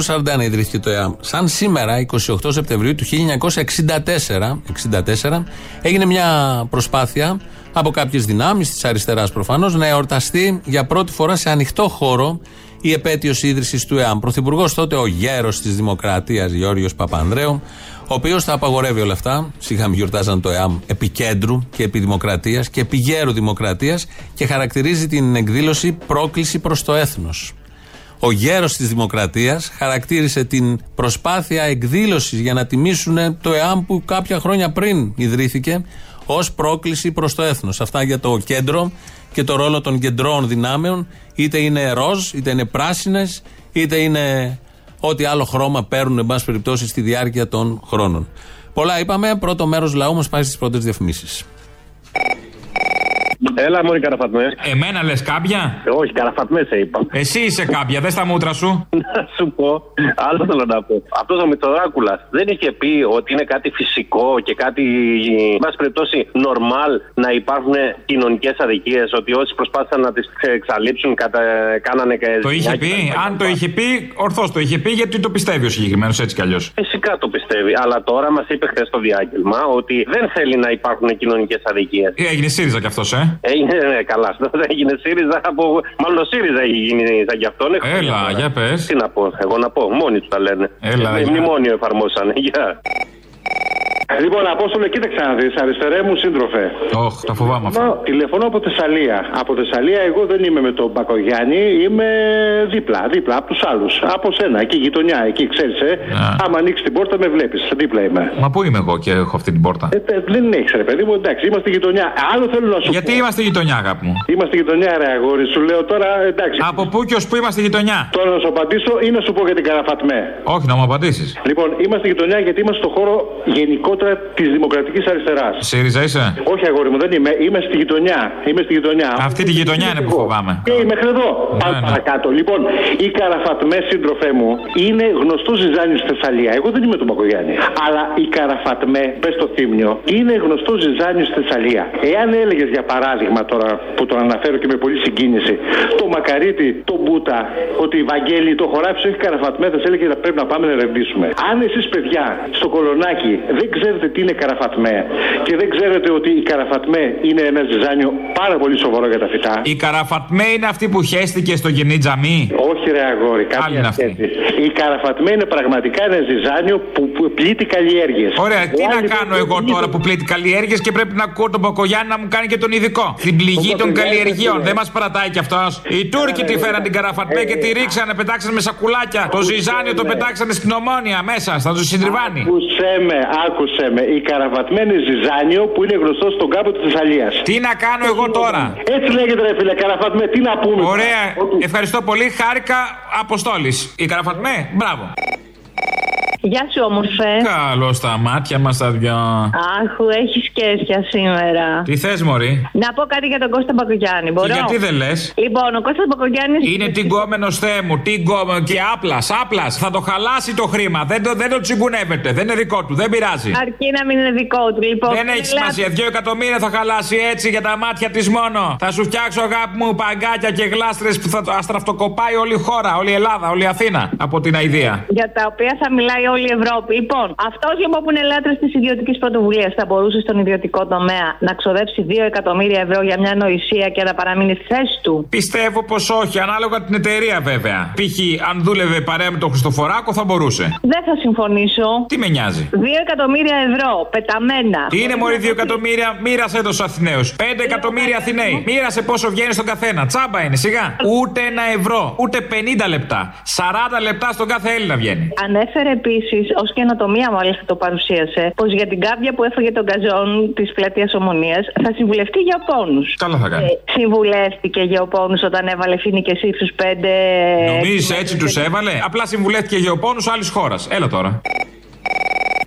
1940 ιδρύθηκε το ΕΑΜ. Σαν σήμερα, 28 Σεπτεμβρίου του 1964, 64, έγινε μια προσπάθεια από κάποιες δυνάμεις της αριστεράς προφανώς να εορταστεί για πρώτη φορά σε ανοιχτό χώρο η επέτειος ίδρυσης του ΕΑΜ. Πρωθυπουργός τότε ο γέρος της Δημοκρατίας Γιώργιο Παπανδρέου, ο οποίος θα απαγορεύει όλα αυτά. Σιγά γιορτάζαν το ΕΑΜ επί κέντρου και επί δημοκρατίας και επί γέρου δημοκρατίας και χαρακτηρίζει την εκδήλωση πρόκληση προς το έθνος. Ο γέρος της Δημοκρατίας χαρακτήρισε την προσπάθεια εκδήλωσης για να τιμήσουν το ΕΑΜ που κάποια χρόνια πριν ιδρύθηκε ως πρόκληση προς το έθνος. Αυτά για το κέντρο και το ρόλο των κεντρών δυνάμεων είτε είναι ροζ, είτε είναι πράσινες, είτε είναι ό,τι άλλο χρώμα παίρνουν εν πάση περιπτώσει στη διάρκεια των χρόνων. Πολλά είπαμε, πρώτο μέρος λαού μας πάει στις πρώτες διαφημίσεις. Έλα, Μωρή Καραφατμές. Εμένα λες κάποια; Όχι, Καραφατμές σε είπα. Εσύ είσαι κάποια, δες τα μούτρα σου. (laughs) Να σου πω, άλλο θέλω να πω. Αυτός ο Μητσοδράκουλα δεν είχε πει ότι είναι κάτι φυσικό και κάτι, εν πάση περιπτώσει, normal να υπάρχουν κοινωνικές αδικίες. Ότι όσοι προσπάθησαν να τις εξαλείψουν, κατα... κάνανε και. Το είχε πει, αν το είχε πει, ορθώς το είχε πει, γιατί το πιστεύει ο συγκεκριμένος έτσι κι αλλιώς. Φυσικά το πιστεύει. Αλλά τώρα μας είπε χθες στο διάγγελμα ότι δεν θέλει να υπάρχουν κοινωνικές αδικίες. Έγινε ΣΥΡΙΖΑ κι αυτός, ε; Έγινε ναι, καλά. (laughs) Δεν έγινε ΣΥΡΙΖΑ από. Μάλλον ο ΣΥΡΙΖΑ έχει γίνει σαν κι αυτόν. Έλα, για πες. Τι να πω, εγώ να πω. Μόνοι τους τα λένε. Έλα, Ε, για. Μνημόνιο εφαρμόσανε. (laughs) Γεια. Λοιπόν, Απόστολε, κοίταξε να δεις, αριστερέ μου σύντροφε. Όχ, τα φοβάμαι αυτά. Μα, τηλεφωνώ από Θεσσαλία. Από Θεσσαλία, εγώ δεν είμαι με τον Μπακογιάννη, είμαι δίπλα, δίπλα από τους άλλους. Από σένα, εκεί γειτονιά, εκεί ξέρεις, ε. Άμα ανοίξεις την πόρτα, με βλέπεις. Δίπλα είμαι. Μα πού είμαι εγώ και έχω αυτή την πόρτα; Ε, τε- δεν έχεις, ρε παιδί μου, εντάξει, είμαστε γειτονιά. Άλλο θέλω να σου Γιατί πω. είμαστε γειτονιά, αγάπη μου; Είμαστε γειτονιά, ρε αγόρι, σου λέω τώρα, εντάξει. Από πού και ως πού είμαστε γειτονιά; Τώρα να σου απαντήσω ή να σου πω για την Καραφατμέ. Όχι, να μου απαντήσεις. Λοιπόν, είμαστε γειτονιά γιατί είμαστε στο χώρο γενικότερα της δημοκρατικής αριστεράς. ΣΥΡΙΖΑ είσαι; Όχι, αγόρι μου, δεν είμαι. Είμαι στη γειτονιά. Είμαι στη γειτονιά. Αυτή τη γειτονιά είναι που φοβάμαι. Και μέχρι εδώ. Πάμε ναι. παρακάτω. Λοιπόν, η Καραφατμέ, σύντροφέ μου, είναι γνωστό ζυζάνιο στη Θεσσαλία. Εγώ δεν είμαι του Μπακογιάννη. Αλλά η Καραφατμέ, πε το θύμιο, είναι γνωστό ζυζάνιο στη Θεσσαλία. Εάν έλεγες για παράδειγμα τώρα που τον αναφέρω και με πολύ συγκίνηση, το Μακαρίτη, το Μπούτα, ότι η Βαγγέλη, το χωράφι σου έχει Καραφατμέ, θα σε έλεγε να πρέπει να πάμε να ερευνήσουμε. Αν εσείς παιδιά στο κολονάκι δεν ξέρετε τι είναι Καραφατμέ και δεν ξέρετε ότι η Καραφατμέ είναι ένα ζυζάνιο πάρα πολύ σοβαρό για τα φυτά. Η Καραφατμέ είναι αυτή που χέστηκε στο γενή τζαμί; Όχι, ρε αγόρι, Άλλη κάποια είναι αυτή. σχέση. Η Καραφατμέ είναι πραγματικά ένα ζυζάνιο που, που πλήττει καλλιέργειες. Ωραία, τι να κάνω εγώ τώρα που πλήττει καλλιέργειες και πρέπει να ακούω τον Ποκογιάννη να μου κάνει και τον ειδικό. Την πληγή των καλλιεργειών. Δεν μας παρατάει κι αυτός. Οι Τούρκοι τη φέραν την καραφατμέ και τη ρίξανε, πετάξανε με σακουλάκια. Το ζυζάνιο το πετάξανε στην ομόνια μέσα, στα τους συντριβάνι. Άκουσέ με, άκουσέ με. Η Καραφατμέ είναι ζυζάνιο που είναι γνωστό στον κάμπο της Θεσσαλίας. Τι να κάνω εγώ τώρα; Έτσι λέγεται, ρε φίλε, Καραφατμέ, τι να πούμε. Ωραία, ευχαριστώ πολύ. Χάρηκα Αποστόλης. Η Καραφατμέ, μπράβο. Γεια σου, όμορφε. Καλώς τα μάτια μας τα δυο. Άχου, έχεις σκέσια σήμερα. Τι θες, Μωρή; Να πω κάτι για τον Κώστα Μπακογιάννη. Μπορώ; Και γιατί δεν λες; Λοιπόν, ο Κώστας Μπακογιάννης... Είναι τυγκόμενος Θεέ μου, τυγκόμενο και άπλας, άπλας. Θα το χαλάσει το χρήμα. Δεν το, δεν το τσιγκουνεύεται. Δεν είναι δικό του, δεν πειράζει. Αρκεί να μην είναι δικό του. Λοιπόν, Δεν έχει μιλά- σημασία. Δύο εκατομμύρια θα χαλάσει έτσι για τα μάτια της μόνο. Θα σου φτιάξω αγάπη μου παγκάκια και γλάστρες που θα το αστραφτοκοπάει όλη η χώρα, όλη η Ελλάδα, όλη η Αθήνα από την αηδία. Για τα οποία θα μιλάει όλη η Ευρώπη. Λοιπόν, αυτό λοιπόν που είναι λάτρες της ιδιωτικής πρωτοβουλίας θα μπορούσε στον ιδιωτικό τομέα να ξοδέψει 2 εκατομμύρια ευρώ για μια νοησία και να παραμείνει στη θέση του; Πιστεύω πως όχι, ανάλογα την εταιρεία βέβαια. Π.χ. αν δούλευε παρέα με τον Χριστοφοράκο θα μπορούσε. Δεν θα συμφωνήσω. Τι με νοιάζει; 2 εκατομμύρια ευρώ πεταμένα. Τι είναι μόλι 2 εκατομμύρια, μοίρασε εδώ στους Αθηναίους. 5 εκατομμύρια Αθηναίοι. Μοίρασε πόσο βγαίνει στον καθένα. Τσάμπα είναι, σιγά. Ούτε ένα ευρώ, ούτε 50 λεπτά. 40 λεπτά στον κάθε Έλληνα βγαίνει. Ανέφερε επίση, ως καινοτομία μάλιστα το παρουσίασε, πως για την κάμπια που έφαγε τον καζόν της πλατείας Ομονίας θα συμβουλευτεί για πόνους. Καλά θα κάνει. συμβουλεύτηκε για πόνους όταν έβαλε φοίνικε ύψους 5. Νομίζεις έτσι τους έβαλε; Απλά συμβουλεύτηκε γεωπόνου άλλης χώρας. Έλα τώρα.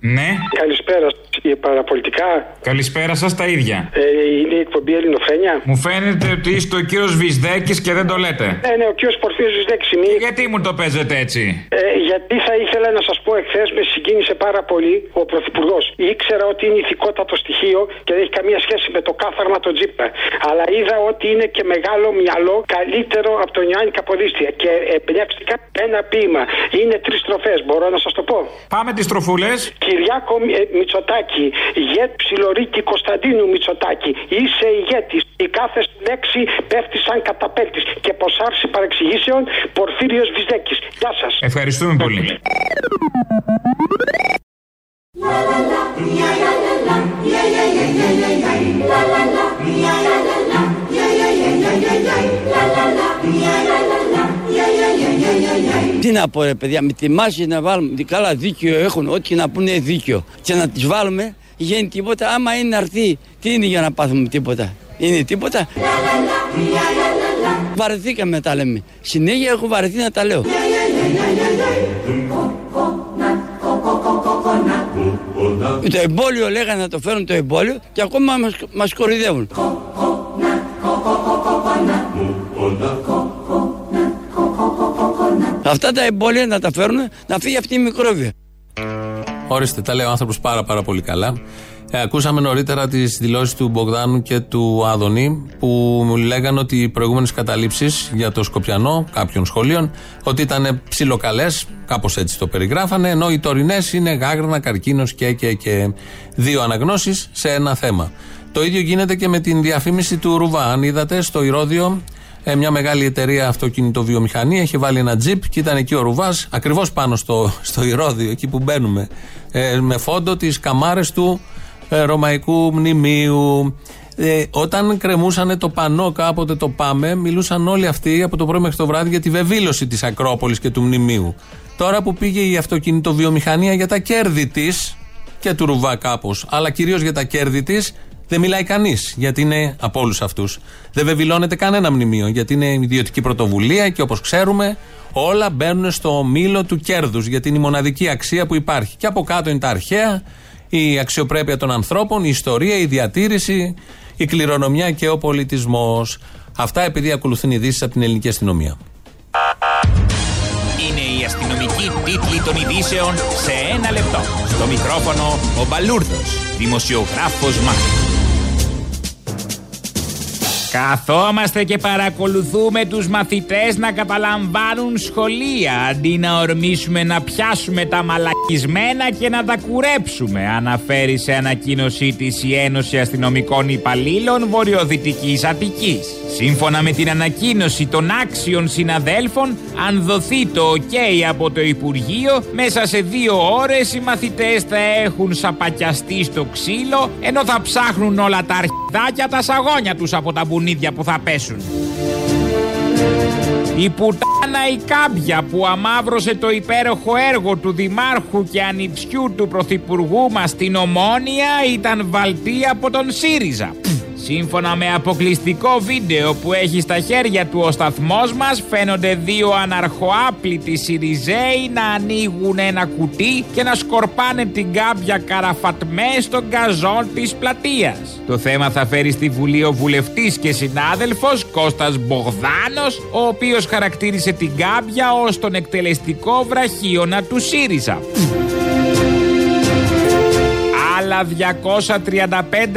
Ναι. Καλησπέρα. Για παραπολιτικά. Καλησπέρα σας τα ίδια. Ε, είναι η εκπομπή Ελληνοφρένια. Μου φαίνεται ότι είστε ο κύριος Βυσδέκη και δεν το λέτε. Ναι, ναι, ο κύριος Πορφύριος Βυσδέκη είναι. Γιατί μου το παίζετε έτσι; Ε, γιατί θα ήθελα να σας πω εχθές με συγκίνησε πάρα πολύ ο Πρωθυπουργός. Ήξερα ότι είναι ηθικότατο στοιχείο και δεν έχει καμία σχέση με το κάθαρμα των Τζίπρα. Αλλά είδα ότι είναι και μεγάλο μυαλό καλύτερο από τον Ιωάννη Καποδίστρια. Και εμπνεύστηκα ένα ποίημα. Είναι τρεις στροφές, μπορώ να σας το πω; Πάμε τις τροφούλε. Κυριάκο ε, Μητσοτάκη, ηγέτ ψιλορίκη Κωνσταντίνου Μητσοτάκη. Είσαι ηγέτης. Η κάθε σου λέξη πέφτει σαν καταπέλτης. Και ποσάρση παρεξηγήσεων Πορφύριος Βυζδέκης. Γεια σας. Ευχαριστούμε πολύ. Τι να πω ρε παιδιά, με τη μάση να βάλουμε, τι καλά δίκιο έχουν, ό,τι να πούνε δίκιο. Και να τις βάλουμε, γίνει τίποτα, άμα είναι αρθεί, τι είναι για να πάθουμε τίποτα; Είναι τίποτα; Βαρεθήκαμε να τα λέμε. Συνέχεια έχω βαρεθεί να τα λέω. Το εμπόλιο λέγανε να το φέρουν το εμπόλιο και ακόμα μας, μας κορυδεύουν. Αυτά τα εμπόλια να τα φέρουν να φύγει αυτή η μικρόβια. Ορίστε, τα λέει ο άνθρωπος πάρα, πάρα πολύ καλά. Ε, ακούσαμε νωρίτερα τις δηλώσεις του Μπογδάνου και του Άδωνη που μου λέγανε ότι οι προηγούμενες καταλήψεις για το Σκοπιανό κάποιων σχολείων ότι ήταν ψιλοκαλές, κάπως έτσι το περιγράφανε, ενώ οι τωρινές είναι γάγρανα, καρκίνος και, και, και. Δύο αναγνώσεις σε ένα θέμα. Το ίδιο γίνεται και με την διαφήμιση του Ρουβά. Αν είδατε στο Ηρόδιο, ε, μια μεγάλη εταιρεία αυτοκινητοβιομηχανία είχε βάλει ένα τζιπ και ήταν εκεί ο Ρουβάς, ακριβώς πάνω στο, στο Ηρόδιο, εκεί που μπαίνουμε, ε, με φόντο τις καμάρες του ε, Ρωμαϊκού Μνημείου. Ε, όταν κρεμούσαν το πανό κάποτε το πάμε, μιλούσαν όλοι αυτοί από το πρωί μέχρι το βράδυ για τη βεβήλωση της Ακρόπολης και του Μνημείου. Τώρα που πήγε η αυτοκινητοβιομηχανία για τα κέρδη της και του Ρουβά κάπως, αλλά κυρίως για τα κέρδη της, δεν μιλάει κανείς, γιατί είναι από όλους αυτούς. Δεν βεβηλώνεται κανένα μνημείο, γιατί είναι ιδιωτική πρωτοβουλία και όπως ξέρουμε, όλα μπαίνουν στο μήλο του κέρδους, γιατί είναι η μοναδική αξία που υπάρχει. Και από κάτω είναι τα αρχαία, η αξιοπρέπεια των ανθρώπων, η ιστορία, η διατήρηση, η κληρονομιά και ο πολιτισμός. Αυτά επειδή ακολουθούν ειδήσεις από την ελληνική αστυνομία. Είναι η αστυνομική τίτλη των ειδήσεων σε ένα λεπτό. Στο μικρόφωνο ο Μπαλούρδος, δημοσιογράφος Μάρκος. Καθόμαστε και παρακολουθούμε τους μαθητές να καταλαμβάνουν σχολεία αντί να ορμήσουμε να πιάσουμε τα μαλακισμένα και να τα κουρέψουμε αναφέρει σε ανακοίνωσή της η Ένωση Αστυνομικών Υπαλλήλων Βορειοδυτικής Αττικής. Σύμφωνα με την ανακοίνωση των άξιων συναδέλφων, αν δοθεί το ok από το Υπουργείο, μέσα σε δύο ώρες οι μαθητές θα έχουν σαπακιαστεί στο ξύλο, ενώ θα ψάχνουν όλα τα αρχιδάκια τα σαγόνια τους από τα μπουνίδια που θα πέσουν. Η πουτάνα η κάμπια που αμάβρωσε το υπέροχο έργο του Δημάρχου και ανιψιού του Πρωθυπουργού μας στην Ομόνια ήταν βαλτή από τον ΣΥΡΙΖΑ. Σύμφωνα με αποκλειστικό βίντεο που έχει στα χέρια του ο σταθμός μας φαίνονται δύο αναρχοάπλητοι Σιριζέοι να ανοίγουν ένα κουτί και να σκορπάνε την κάμπια καραφατμέ στον καζόν της πλατείας. Το θέμα θα φέρει στη Βουλή ο βουλευτής και συνάδελφος Κώστας Μπογδάνος ο οποίος χαρακτήρισε την κάμπια ως τον εκτελεστικό βραχίωνα του ΣΥΡΙΖΑ. Άλλα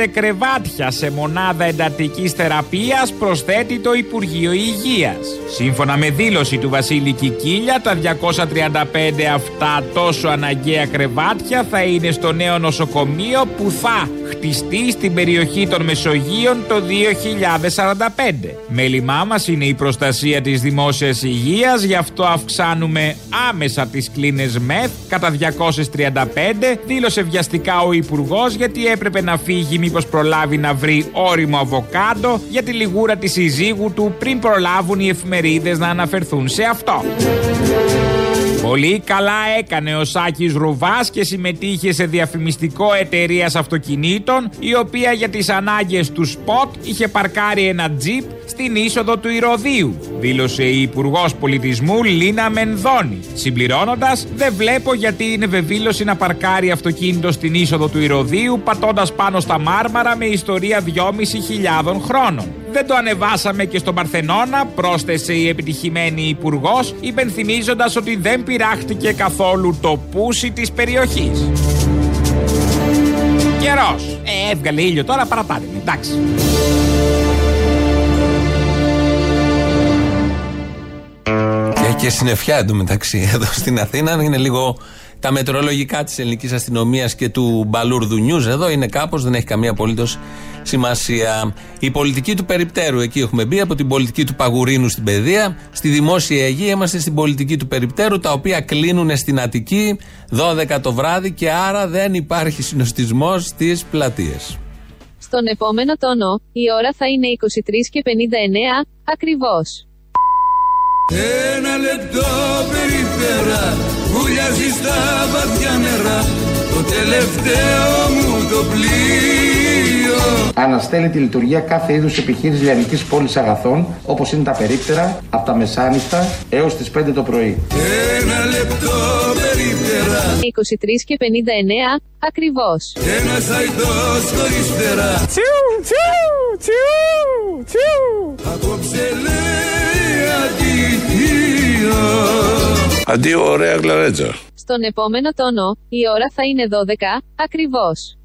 235 κρεβάτια σε μονάδα εντατικής θεραπείας προσθέτει το Υπουργείο Υγείας. Σύμφωνα με δήλωση του Βασίλη Κικίλια, τα 235 αυτά τόσο αναγκαία κρεβάτια θα είναι στο νέο νοσοκομείο που θα χτιστεί στην περιοχή των Μεσογείων το 2045. Μέλημά μας είναι η προστασία της δημόσιας υγείας, γι' αυτό αυξάνουμε άμεσα τις κλίνες ΜΕΘ κατά 235, δήλωσε βιαστικά ο Υπουργός γιατί έπρεπε να φύγει μήπως προλάβει να βρει όριμο αβοκάντο για τη λιγούρα της συζύγου του πριν προλάβουν οι εφημερίδες να αναφερθούν σε αυτό. Πολύ καλά έκανε ο Σάκης Ρουβάς και συμμετείχε σε διαφημιστικό εταιρεία αυτοκινήτων η οποία για τις ανάγκες του σποτ είχε παρκάρει ένα τζιπ στην είσοδο του Ηρωδίου, δήλωσε η Υπουργός Πολιτισμού Λίνα Μενδώνη. Συμπληρώνοντας, δεν βλέπω γιατί είναι βεβήλωση να παρκάρει αυτοκίνητο στην είσοδο του Ηρωδίου πατώντας πάνω στα μάρμαρα με ιστορία 2.500 χρόνων. Δεν το ανεβάσαμε και στον Παρθενώνα, πρόσθεσε η επιτυχημένη υπουργός, υπενθυμίζοντας ότι δεν πειράχτηκε καθόλου το πούσι της περιοχής. Καιρός. Ε, έβγαλε ήλιο τώρα, παρατάτε. Εντάξει. Και, και συννεφιά εντωμεταξύ εδώ στην Αθήνα είναι λίγο τα μετρολογικά της ελληνικής αστυνομίας και του μπαλούρδου νιούζ εδώ είναι κάπως, δεν έχει καμία απολύτως σημασία. Η πολιτική του περιπτέρου, εκεί έχουμε μπει, από την πολιτική του Παγουρίνου στην παιδεία, στη δημόσια υγεία είμαστε στην πολιτική του περιπτέρου, τα οποία κλείνουν στην Αττική 12 το βράδυ και άρα δεν υπάρχει συνοστισμός στις πλατείες. Στον επόμενο τόνο, η ώρα θα είναι 23 και 59, ακριβώς. Ένα λεπτό περιφέρα βουλιάζει στα βαθιά νερά το τελευταίο μου το πλοίο Αναστέλει τη λειτουργία κάθε είδους επιχείρησης λιανικής πόλης αγαθών, όπως είναι τα περίπτερα, από τα μεσάνυχτα έως τις 5 το πρωί. Ένα λεπτό περιφέρα 23 και 59, ακριβώς. Ένας αϊτός χωρίς φτερά Τσιου, τσιου, τσιου, τσιου. Απόψε λέει αντιθείο Αντίο, ωραία γλαρέτζα. Στον επόμενο τόνο, η ώρα θα είναι 12, ακριβώς.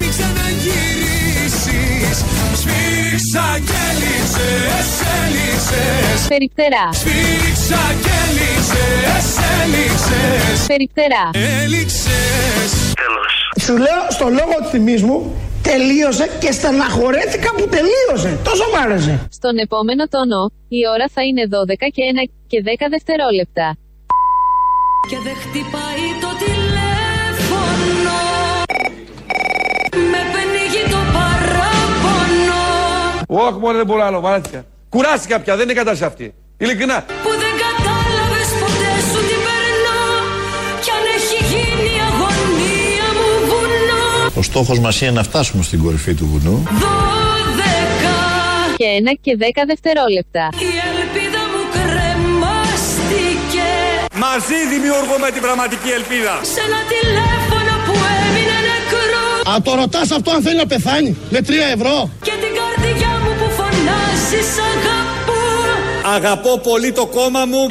Μην ξαναγυρίσεις Σφίξα και λύσες, έλυξες Περιπτερά. Σφίξα και λύσες, έλυξες Περιπτερά. Έληξες Τέλος Σου λέω στο λόγο του τιμής μου τελείωσε και στεναχωρέθηκα που τελείωσε. Τόσο μ' άρεσε. Στον επόμενο τόνο, η ώρα θα είναι 12 και 1 και 10 δευτερόλεπτα. Και δεν χτυπάει το τηλέφωνο Με πνίγει το παράπονο Όχι μόνο δεν μπορώ άλλο, βαρέθηκα. Κουράστηκα πια, δεν είναι η κατάσταση αυτή. Ειλικρινά. Που Ο στόχος μας είναι να φτάσουμε στην κορυφή του βουνού. Δώδεκα Και 1 και 10 δευτερόλεπτα. Η ελπίδα μου κρεμάστηκε Μαζί δημιουργούμε την πραγματική ελπίδα. Σε ένα τηλέφωνο που έμεινε νεκρό Α, το ρωτάς αυτό αν θέλει να πεθάνει; Με 3 ευρώ. Και την καρδιά μου που φωνάζει σ' αγαπώ Αγαπώ πολύ το κόμμα μου.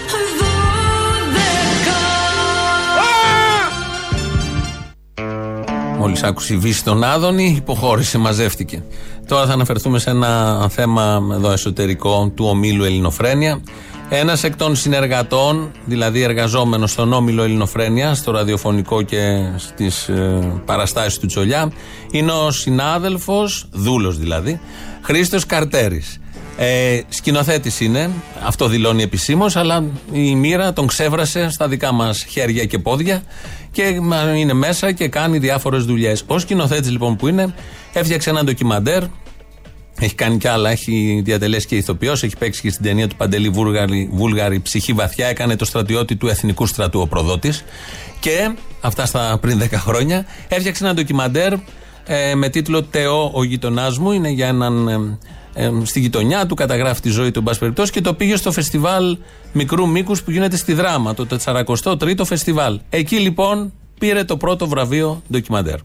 Μόλις άκουσε η βύση των Άδωνη, υποχώρησε, μαζεύτηκε. Τώρα θα αναφερθούμε σε ένα θέμα εδώ εσωτερικό του ομίλου Ελληνοφρένια. Ένας εκ των συνεργατών, δηλαδή εργαζόμενος στον όμιλο Ελληνοφρένια, στο ραδιοφωνικό και στις ε, παραστάσεις του Τσολιά, είναι ο συνάδελφος, δούλος δηλαδή, Χρήστος Καρτέρης. Ε, Σκηνοθέτης είναι, αυτό δηλώνει επισήμως, αλλά η μοίρα τον ξέβρασε στα δικά μας χέρια και πόδια και μα- είναι μέσα και κάνει διάφορες δουλειές. Ο σκηνοθέτης λοιπόν που είναι, έφτιαξε ένα ντοκιμαντέρ έχει κάνει κι άλλα, έχει διατελέσει και ηθοποιός, έχει παίξει και στην ταινία του Παντελή Βούλγαρη, Βούλγαρη Ψυχή Βαθιά, έκανε το στρατιώτη του Εθνικού Στρατού ο προδότης. Και αυτά στα πριν 10 χρόνια έφτιαξε ένα ντοκιμαντέρ ε, με τίτλο Τεό ο γειτονάς μου. Είναι για έναν. Ε, ε, στη γειτονιά του καταγράφει τη ζωή του, εν πάση περιπτώσει, και το πήγε στο φεστιβάλ μικρού μήκους που γίνεται στη Δράμα, το 43ο φεστιβάλ. Εκεί λοιπόν πήρε το πρώτο βραβείο ντοκιμαντέρ.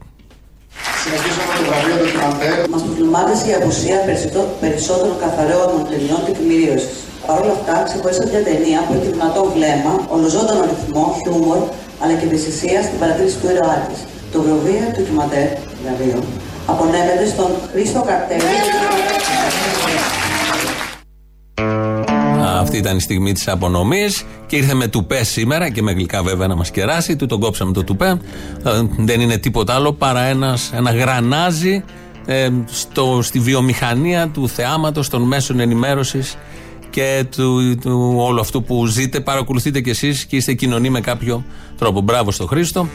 Συνεχίζουμε το βραβείο ντοκιμαντέρ. Μας προβλημάτισε η απουσία περισσότερο- περισσότερων καθαρών ταινιών τεκμηρίωσης. Παρ' όλα αυτά, ξεχώρισα μια ταινία που έχει δυνατό βλέμμα, ολοζώντανο ρυθμό, χιούμορ, αλλά και ευαισθησία στην παρατήρηση του ήρωά της. Το βραβείο του ντοκιμαντέρ, βραβείο, απονέμεται στον Χρήστο Καρτέλη. Αυτή ήταν η στιγμή της απονομής και ήρθε με τουπέ σήμερα και με γλυκά βέβαια να μας κεράσει. Του τον κόψαμε το τουπέ. Ε, Δεν είναι τίποτα άλλο παρά ένας, ένα γρανάζι ε, στο, στη βιομηχανία του θεάματος των μέσων ενημέρωσης και του, του όλου αυτού που ζείτε. Παρακολουθείτε κι εσείς και είστε κοινωνοί με κάποιο τρόπο. Μπράβο στο Χρήστο.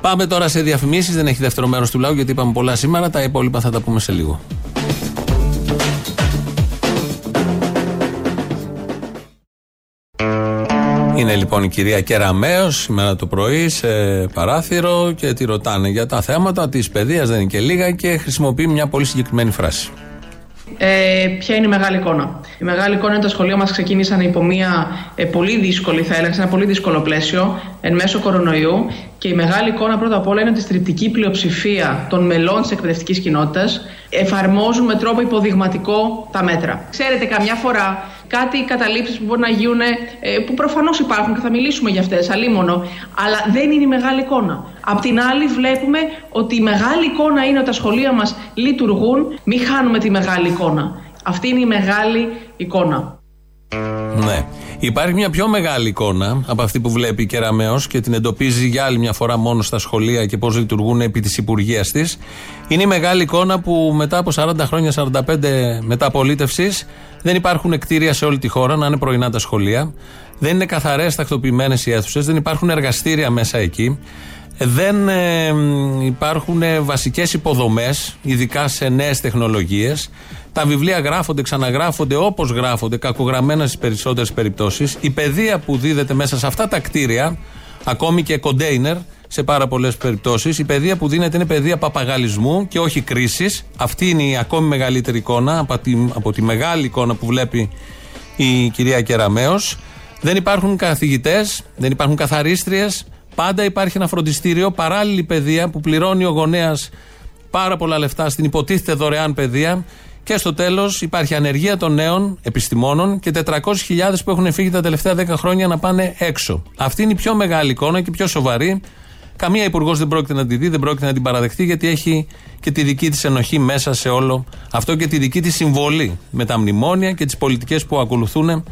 Πάμε τώρα σε διαφημίσεις. Δεν έχει δεύτερο μέρος του λαού γιατί είπαμε πολλά σήμερα. Τα υπόλοιπα θα τα πούμε σε λίγο. Είναι Είναι λοιπόν η κυρία Κεραμέο σήμερα το πρωί σε παράθυρο και τη ρωτάνε για τα θέματα της παιδείας, δεν είναι και λίγα, και χρησιμοποιεί μια πολύ συγκεκριμένη φράση. Ε, ποια είναι η μεγάλη εικόνα; Η μεγάλη εικόνα είναι ότι τα σχολεία μας ξεκίνησαν υπό μια ε, πολύ δύσκολη, θα έλεγα, σε ένα πολύ δύσκολο πλαίσιο, εν μέσω κορονοϊού. Και η μεγάλη εικόνα πρώτα απ' όλα είναι ότι η στριπτική πλειοψηφία των μελών της εκπαιδευτικής κοινότητας εφαρμόζουν με τρόπο υποδειγματικό τα μέτρα. Ξέρετε, καμιά φορά κάτι καταλήψεις που μπορεί να γίνουν, ε, που προφανώς υπάρχουν και θα μιλήσουμε για αυτές, αλίμονο, αλλά δεν είναι η μεγάλη εικόνα. Απ' την άλλη βλέπουμε ότι η μεγάλη εικόνα είναι ότι τα σχολεία μας λειτουργούν, μην χάνουμε τη μεγάλη εικόνα. Αυτή είναι η μεγάλη εικόνα. Ναι. Υπάρχει μια πιο μεγάλη εικόνα από αυτή που βλέπει η Κεραμέο και την εντοπίζει για άλλη μια φορά μόνο στα σχολεία και πώς λειτουργούν επί της Υπουργείας της. Είναι η μεγάλη εικόνα που μετά από 40 χρόνια, 45 μεταπολίτευση, δεν υπάρχουν κτίρια σε όλη τη χώρα, να είναι πρωινά τα σχολεία. Δεν είναι καθαρές τακτοποιημένες οι αίθουσες, δεν υπάρχουν εργαστήρια μέσα εκεί. Δεν ε, υπάρχουν βασικές υποδομές, ειδικά σε νέες τεχνολογίες. Τα βιβλία γράφονται, ξαναγράφονται όπως γράφονται, κακογραμμένα στις περισσότερες περιπτώσεις. Η παιδεία που δίδεται μέσα σε αυτά τα κτίρια, ακόμη και κοντέινερ σε πάρα πολλές περιπτώσεις, η παιδεία που δίνεται είναι παιδεία παπαγαλισμού και όχι κρίσης. Αυτή είναι η ακόμη μεγαλύτερη εικόνα από τη, από τη μεγάλη εικόνα που βλέπει η κυρία Κεραμέο. Δεν υπάρχουν καθηγητές, δεν υπάρχουν καθαρίστριες. Πάντα υπάρχει ένα φροντιστήριο, παράλληλη παιδεία που πληρώνει ο γονέας πάρα πολλά λεφτά στην υποτίθεται δωρεάν παιδεία και στο τέλος υπάρχει ανεργία των νέων επιστημόνων και 400.000 που έχουν φύγει τα τελευταία 10 χρόνια να πάνε έξω. Αυτή είναι η πιο μεγάλη εικόνα και η πιο σοβαρή. Καμία υπουργός δεν πρόκειται να τη δει, δεν πρόκειται να την παραδεχτεί, γιατί έχει και τη δική της ενοχή μέσα σε όλο αυτό και τη δική της συμβολή με τα μνημόνια και τις πολιτικές που ακολουθούν,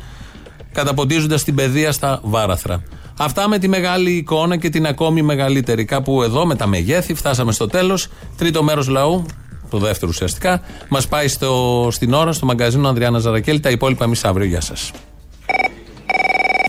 καταποντίζοντας την παιδεία στα βάραθρα. Αυτά με τη μεγάλη εικόνα και την ακόμη μεγαλύτερη. Κάπου εδώ με τα μεγέθη φτάσαμε στο τέλος. Τρίτο μέρος λαού το δεύτερο ουσιαστικά, μας πάει στο, στην ώρα στο μαγκαζίνο Ανδριάννα Ζαρακέλη. Τα υπόλοιπα εμείς αύριο. Γεια σας.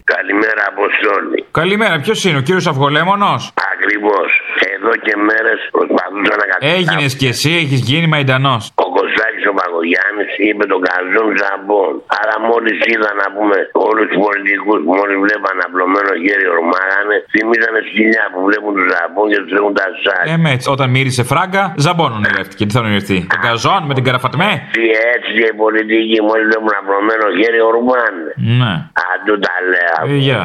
Καλημέρα, Αποστόλη. Καλημέρα, ποιος είναι, ο κύριος Αυγολέμονος; Ακριβώς. Εδώ και μέρες προσπαθούσα να καταλάβω. Έγινες και εσύ, έχεις γίνει μαϊντανός. Ο Κωστάκη ο Παγκογιάννη είπε τον καζόν ζαμπόν. Άρα μόλις είδα να πούμε όλους τους πολιτικούς που μόλις βλέπαν απλωμένο χέρι ορμάγανε, θυμίζανε σκυλιά που βλέπουν τους ζαμπόν και τους έχουν τα σάκια. Ε, με έτσι, όταν μύρισε φράγκα, ζαμπόν ονειρεύτηκε. Τι θα ονειρευτεί, τον καζόν με την καραφατμέ; Τι έτσι και οι πολιτικοί μόλις βλέπουν απλωμένο χέρι ορμάνε. Ναι. Αντού τα λέω. Ε, γεια.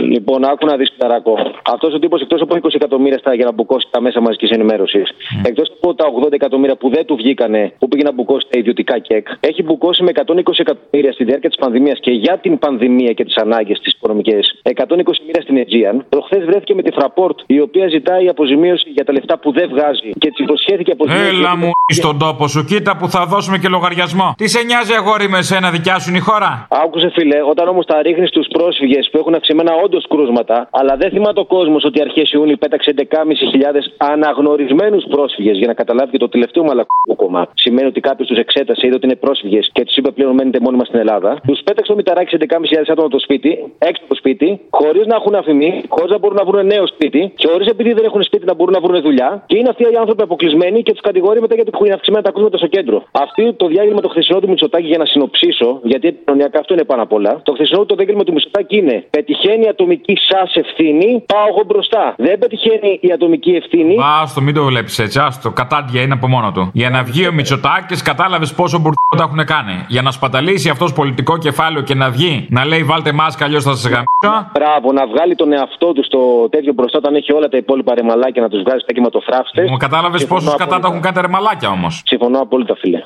Λοιπόν, άκου να δεις Πιταράκο. Αυτός ο τύπος εκτός από 20 εκατομμύρια στα, για να μπουκώσει τα μέσα μαζικής ενημέρωσης, mm. εκτός από τα 80 εκατομμύρια που δεν του βγήκανε, που πήγε να μπουκώσει τα ιδιωτικά κεκ, έχει μπουκώσει με 120 εκατομμύρια στη διάρκεια της πανδημίας και για την πανδημία και τις ανάγκες τη οικονομικές. 120 εκατομμύρια στην Aegean. Προχθές βρέθηκε με τη Fraport, η οποία ζητάει αποζημίωση για τα λεφτά που δεν βγάζει και της υποσχέθηκε αποζημίωση. Έλα μου στον τόπο σου, κοίτα που θα δώσουμε και λογαριασμό. Τι σε νοιάζει αγόρι με σένα, δικιά σου είναι η χώρα; Άκουσε φίλε, όταν όμως τα ρίχνεις στους πρόσφυγες που έχουν αυξημένα όντω κρούσματα, αλλά δεν θυμάται ο κόσμος ότι αρχές Ιούνιου πέταξε 11.500 αναγνωρισμένους πρόσφυγες για να καταλάβει και το τελευταίο μαλακό κόμμα. Σημαίνει ότι κάποιος τους εξέτασε, είδε ότι είναι πρόσφυγες και τους είπε πλέον μένετε μόνιμα στην Ελλάδα. Τους πέταξε το μηταράκι σε 11.500 άτομα το σπίτι, έξω από το σπίτι, χωρίς να έχουν αφημί, χωρίς να μπορούν να βρουν νέο σπίτι, και χωρίς επειδή δεν έχουν σπίτι να μπορούν να βρουν δουλειά. Και είναι αυτοί οι άνθρωποι αποκλεισμένοι και τους κατηγορεί μετά γιατί έχουν αυξημένα τα κρούσματα στο κέντρο. Αυτή το διάγγελμα το χθεσινό του Μητσοτάκη για να συνοψίσω, γιατί επικοινωνιακά αυτό είναι πάνω απ' όλα. Το χθεσινό το διάγγελμα του Μητσοτάκη είναι πετυχαίνει η ατομική σας ευθύνη, πάω εγώ μπροστά. Δεν πετυχαίνει η ατομική ευθύνη. Άστο, μην το βλέπεις έτσι. Άστο, κατάντια είναι από μόνο του. Για να βγει ο Μητσοτάκης, κατάλαβες πόσο μπουρδό τα έχουν κάνει. Για να σπαταλήσει αυτός πολιτικό κεφάλαιο και να βγει να λέει βάλτε μάσκα, αλλιώς θα σας γαμίσω. Μπράβο, να βγάλει τον εαυτό του στο τέτοιο μπροστά όταν έχει όλα τα υπόλοιπα ρεμαλάκια να τους βγάζει στα κυματοφράφτε. Μου κατάλαβες πόσους κατά τα έχουν κάνει ρεμαλάκια όμως. Συμφωνώ απόλυτα, φίλε.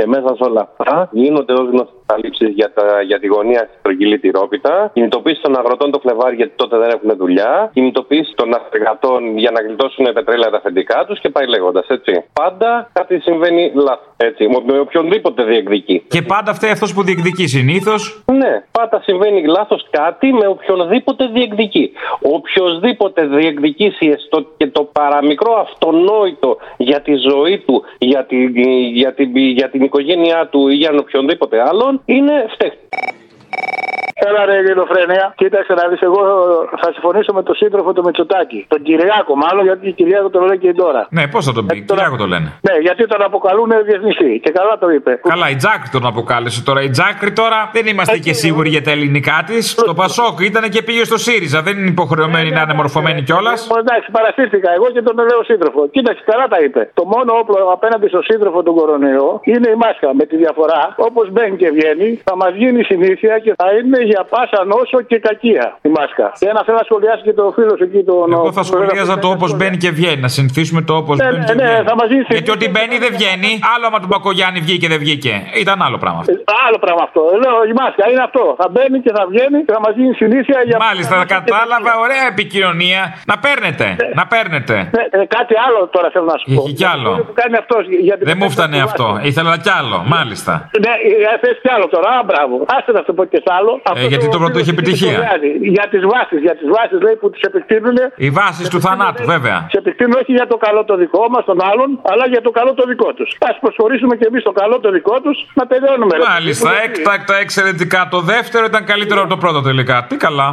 Και μέσα σε όλα αυτά γίνονται ως γνωστές καλύψει για, τα- για τη γωνία στη στρογγυλή τυρόπιτα. Κινητοποίηση των αγροτών το Φλεβάρι γιατί τότε δεν έχουν δουλειά. Κινητοποίηση των εργατών για να γλιτώσουν πετρέλαια τα αφεντικά τους και πάει λέγοντας έτσι. Πάντα κάτι συμβαίνει λάθος. Έτσι, με οποιονδήποτε διεκδικεί. Και πάντα φταίει αυτός που διεκδικεί συνήθως; Ναι, πάντα συμβαίνει λάθος κάτι με οποιονδήποτε διεκδικεί. Οποιοδήποτε διεκδικήσει έστω και το παραμικρό αυτονόητο για τη ζωή του, για την, για την, για την οικογένειά του ή για οποιονδήποτε άλλον, είναι φταίχτη. Έλα ρε Ελληνοφρένια. Κοίταξε να δεις, εγώ θα συμφωνήσω με τον σύντροφο του Μητσοτάκη. Τον Κυριάκο, μάλλον γιατί η Κυριάκο τον λέει και τώρα. Ναι, πώς θα τον πει, Κυριάκο το λένε. Ναι, γιατί τον αποκαλούν διεθνιστή. Και καλά το είπε. Καλά, η Τζάκρη τον αποκάλεσε τώρα. Η Τζάκρη τώρα δεν είμαστε και σίγουροι για τα ελληνικά της. Στο Πασόκ ήταν και πήγε στο ΣΥΡΙΖΑ. Δεν είναι υποχρεωμένη να είναι μορφωμένη κιόλας. Ε, Εντάξει, παρασύρθηκα εγώ και τον λέω σύντροφο. Κοίταξε, καλά τα είπε. Το μόνο όπλο απέναντι στο σύντροφο του κορονοϊού είναι η μάσκα. Με τη διαφορά, όπως μπαίνει και βγαίνει, θα μας γίνει συνήθεια και θα είναι για πάσα νόσο και κακία η μάσκα. Και ένα θέλω να σχολιάσει και το φίλο εκεί τον. Εγώ θα σχολιάζα το όπως μπαίνει και βγαίνει. Να συνηθίσουμε το όπως Ναι, μπαίνει ναι, και ναι, βγαίνει. θα μας γίνει Γιατί ότι μπαίνει δεν βγαίνει. Άλλο άμα του Μπακογιάννη βγήκε δεν βγήκε. Ήταν άλλο πράγμα. αυτό. Ε, Άλλο πράγμα αυτό. Ε, Λέω, η μάσκα είναι αυτό. Θα μπαίνει και θα βγαίνει και θα μας γίνει συνήθεια για Μάλιστα, κατάλαβα. Ωραία επικοινωνία. Να παίρνετε. Να παίρνετε. Ναι, ε, κάτι άλλο τώρα θέλω να σου πω. Έχει κι άλλο. Που κάνει αυτός για την Δεν μου φτανε του αυτό. Βάσου. Ήθελα κι άλλο. Μάλιστα. Ναι, ε, θες κι άλλο τώρα. Α, μπράβο. Άστε να σου πω και σ' άλλο. Αυτό Ε, γιατί το πρώτο φίλος είχε εκεί επιτυχία. το βγάζει. Για τις βάσεις. Για τις βάσεις λέει που τις επεκτείνουν. Οι βάσεις του θανάτου, βέβαια. Τις επεκτείνουν όχι για το καλό το δικό μας, των άλλων, αλλά για το καλό το δικό τους. Α προσχωρήσουμε και εμείς το καλό το δικό τους να τελειώνουμε. ρε. Μάλιστα, έκτακτα, εξαιρετικά. Το δεύτερο ήταν καλύτερο από το πρώτο τελικά. Τι καλά.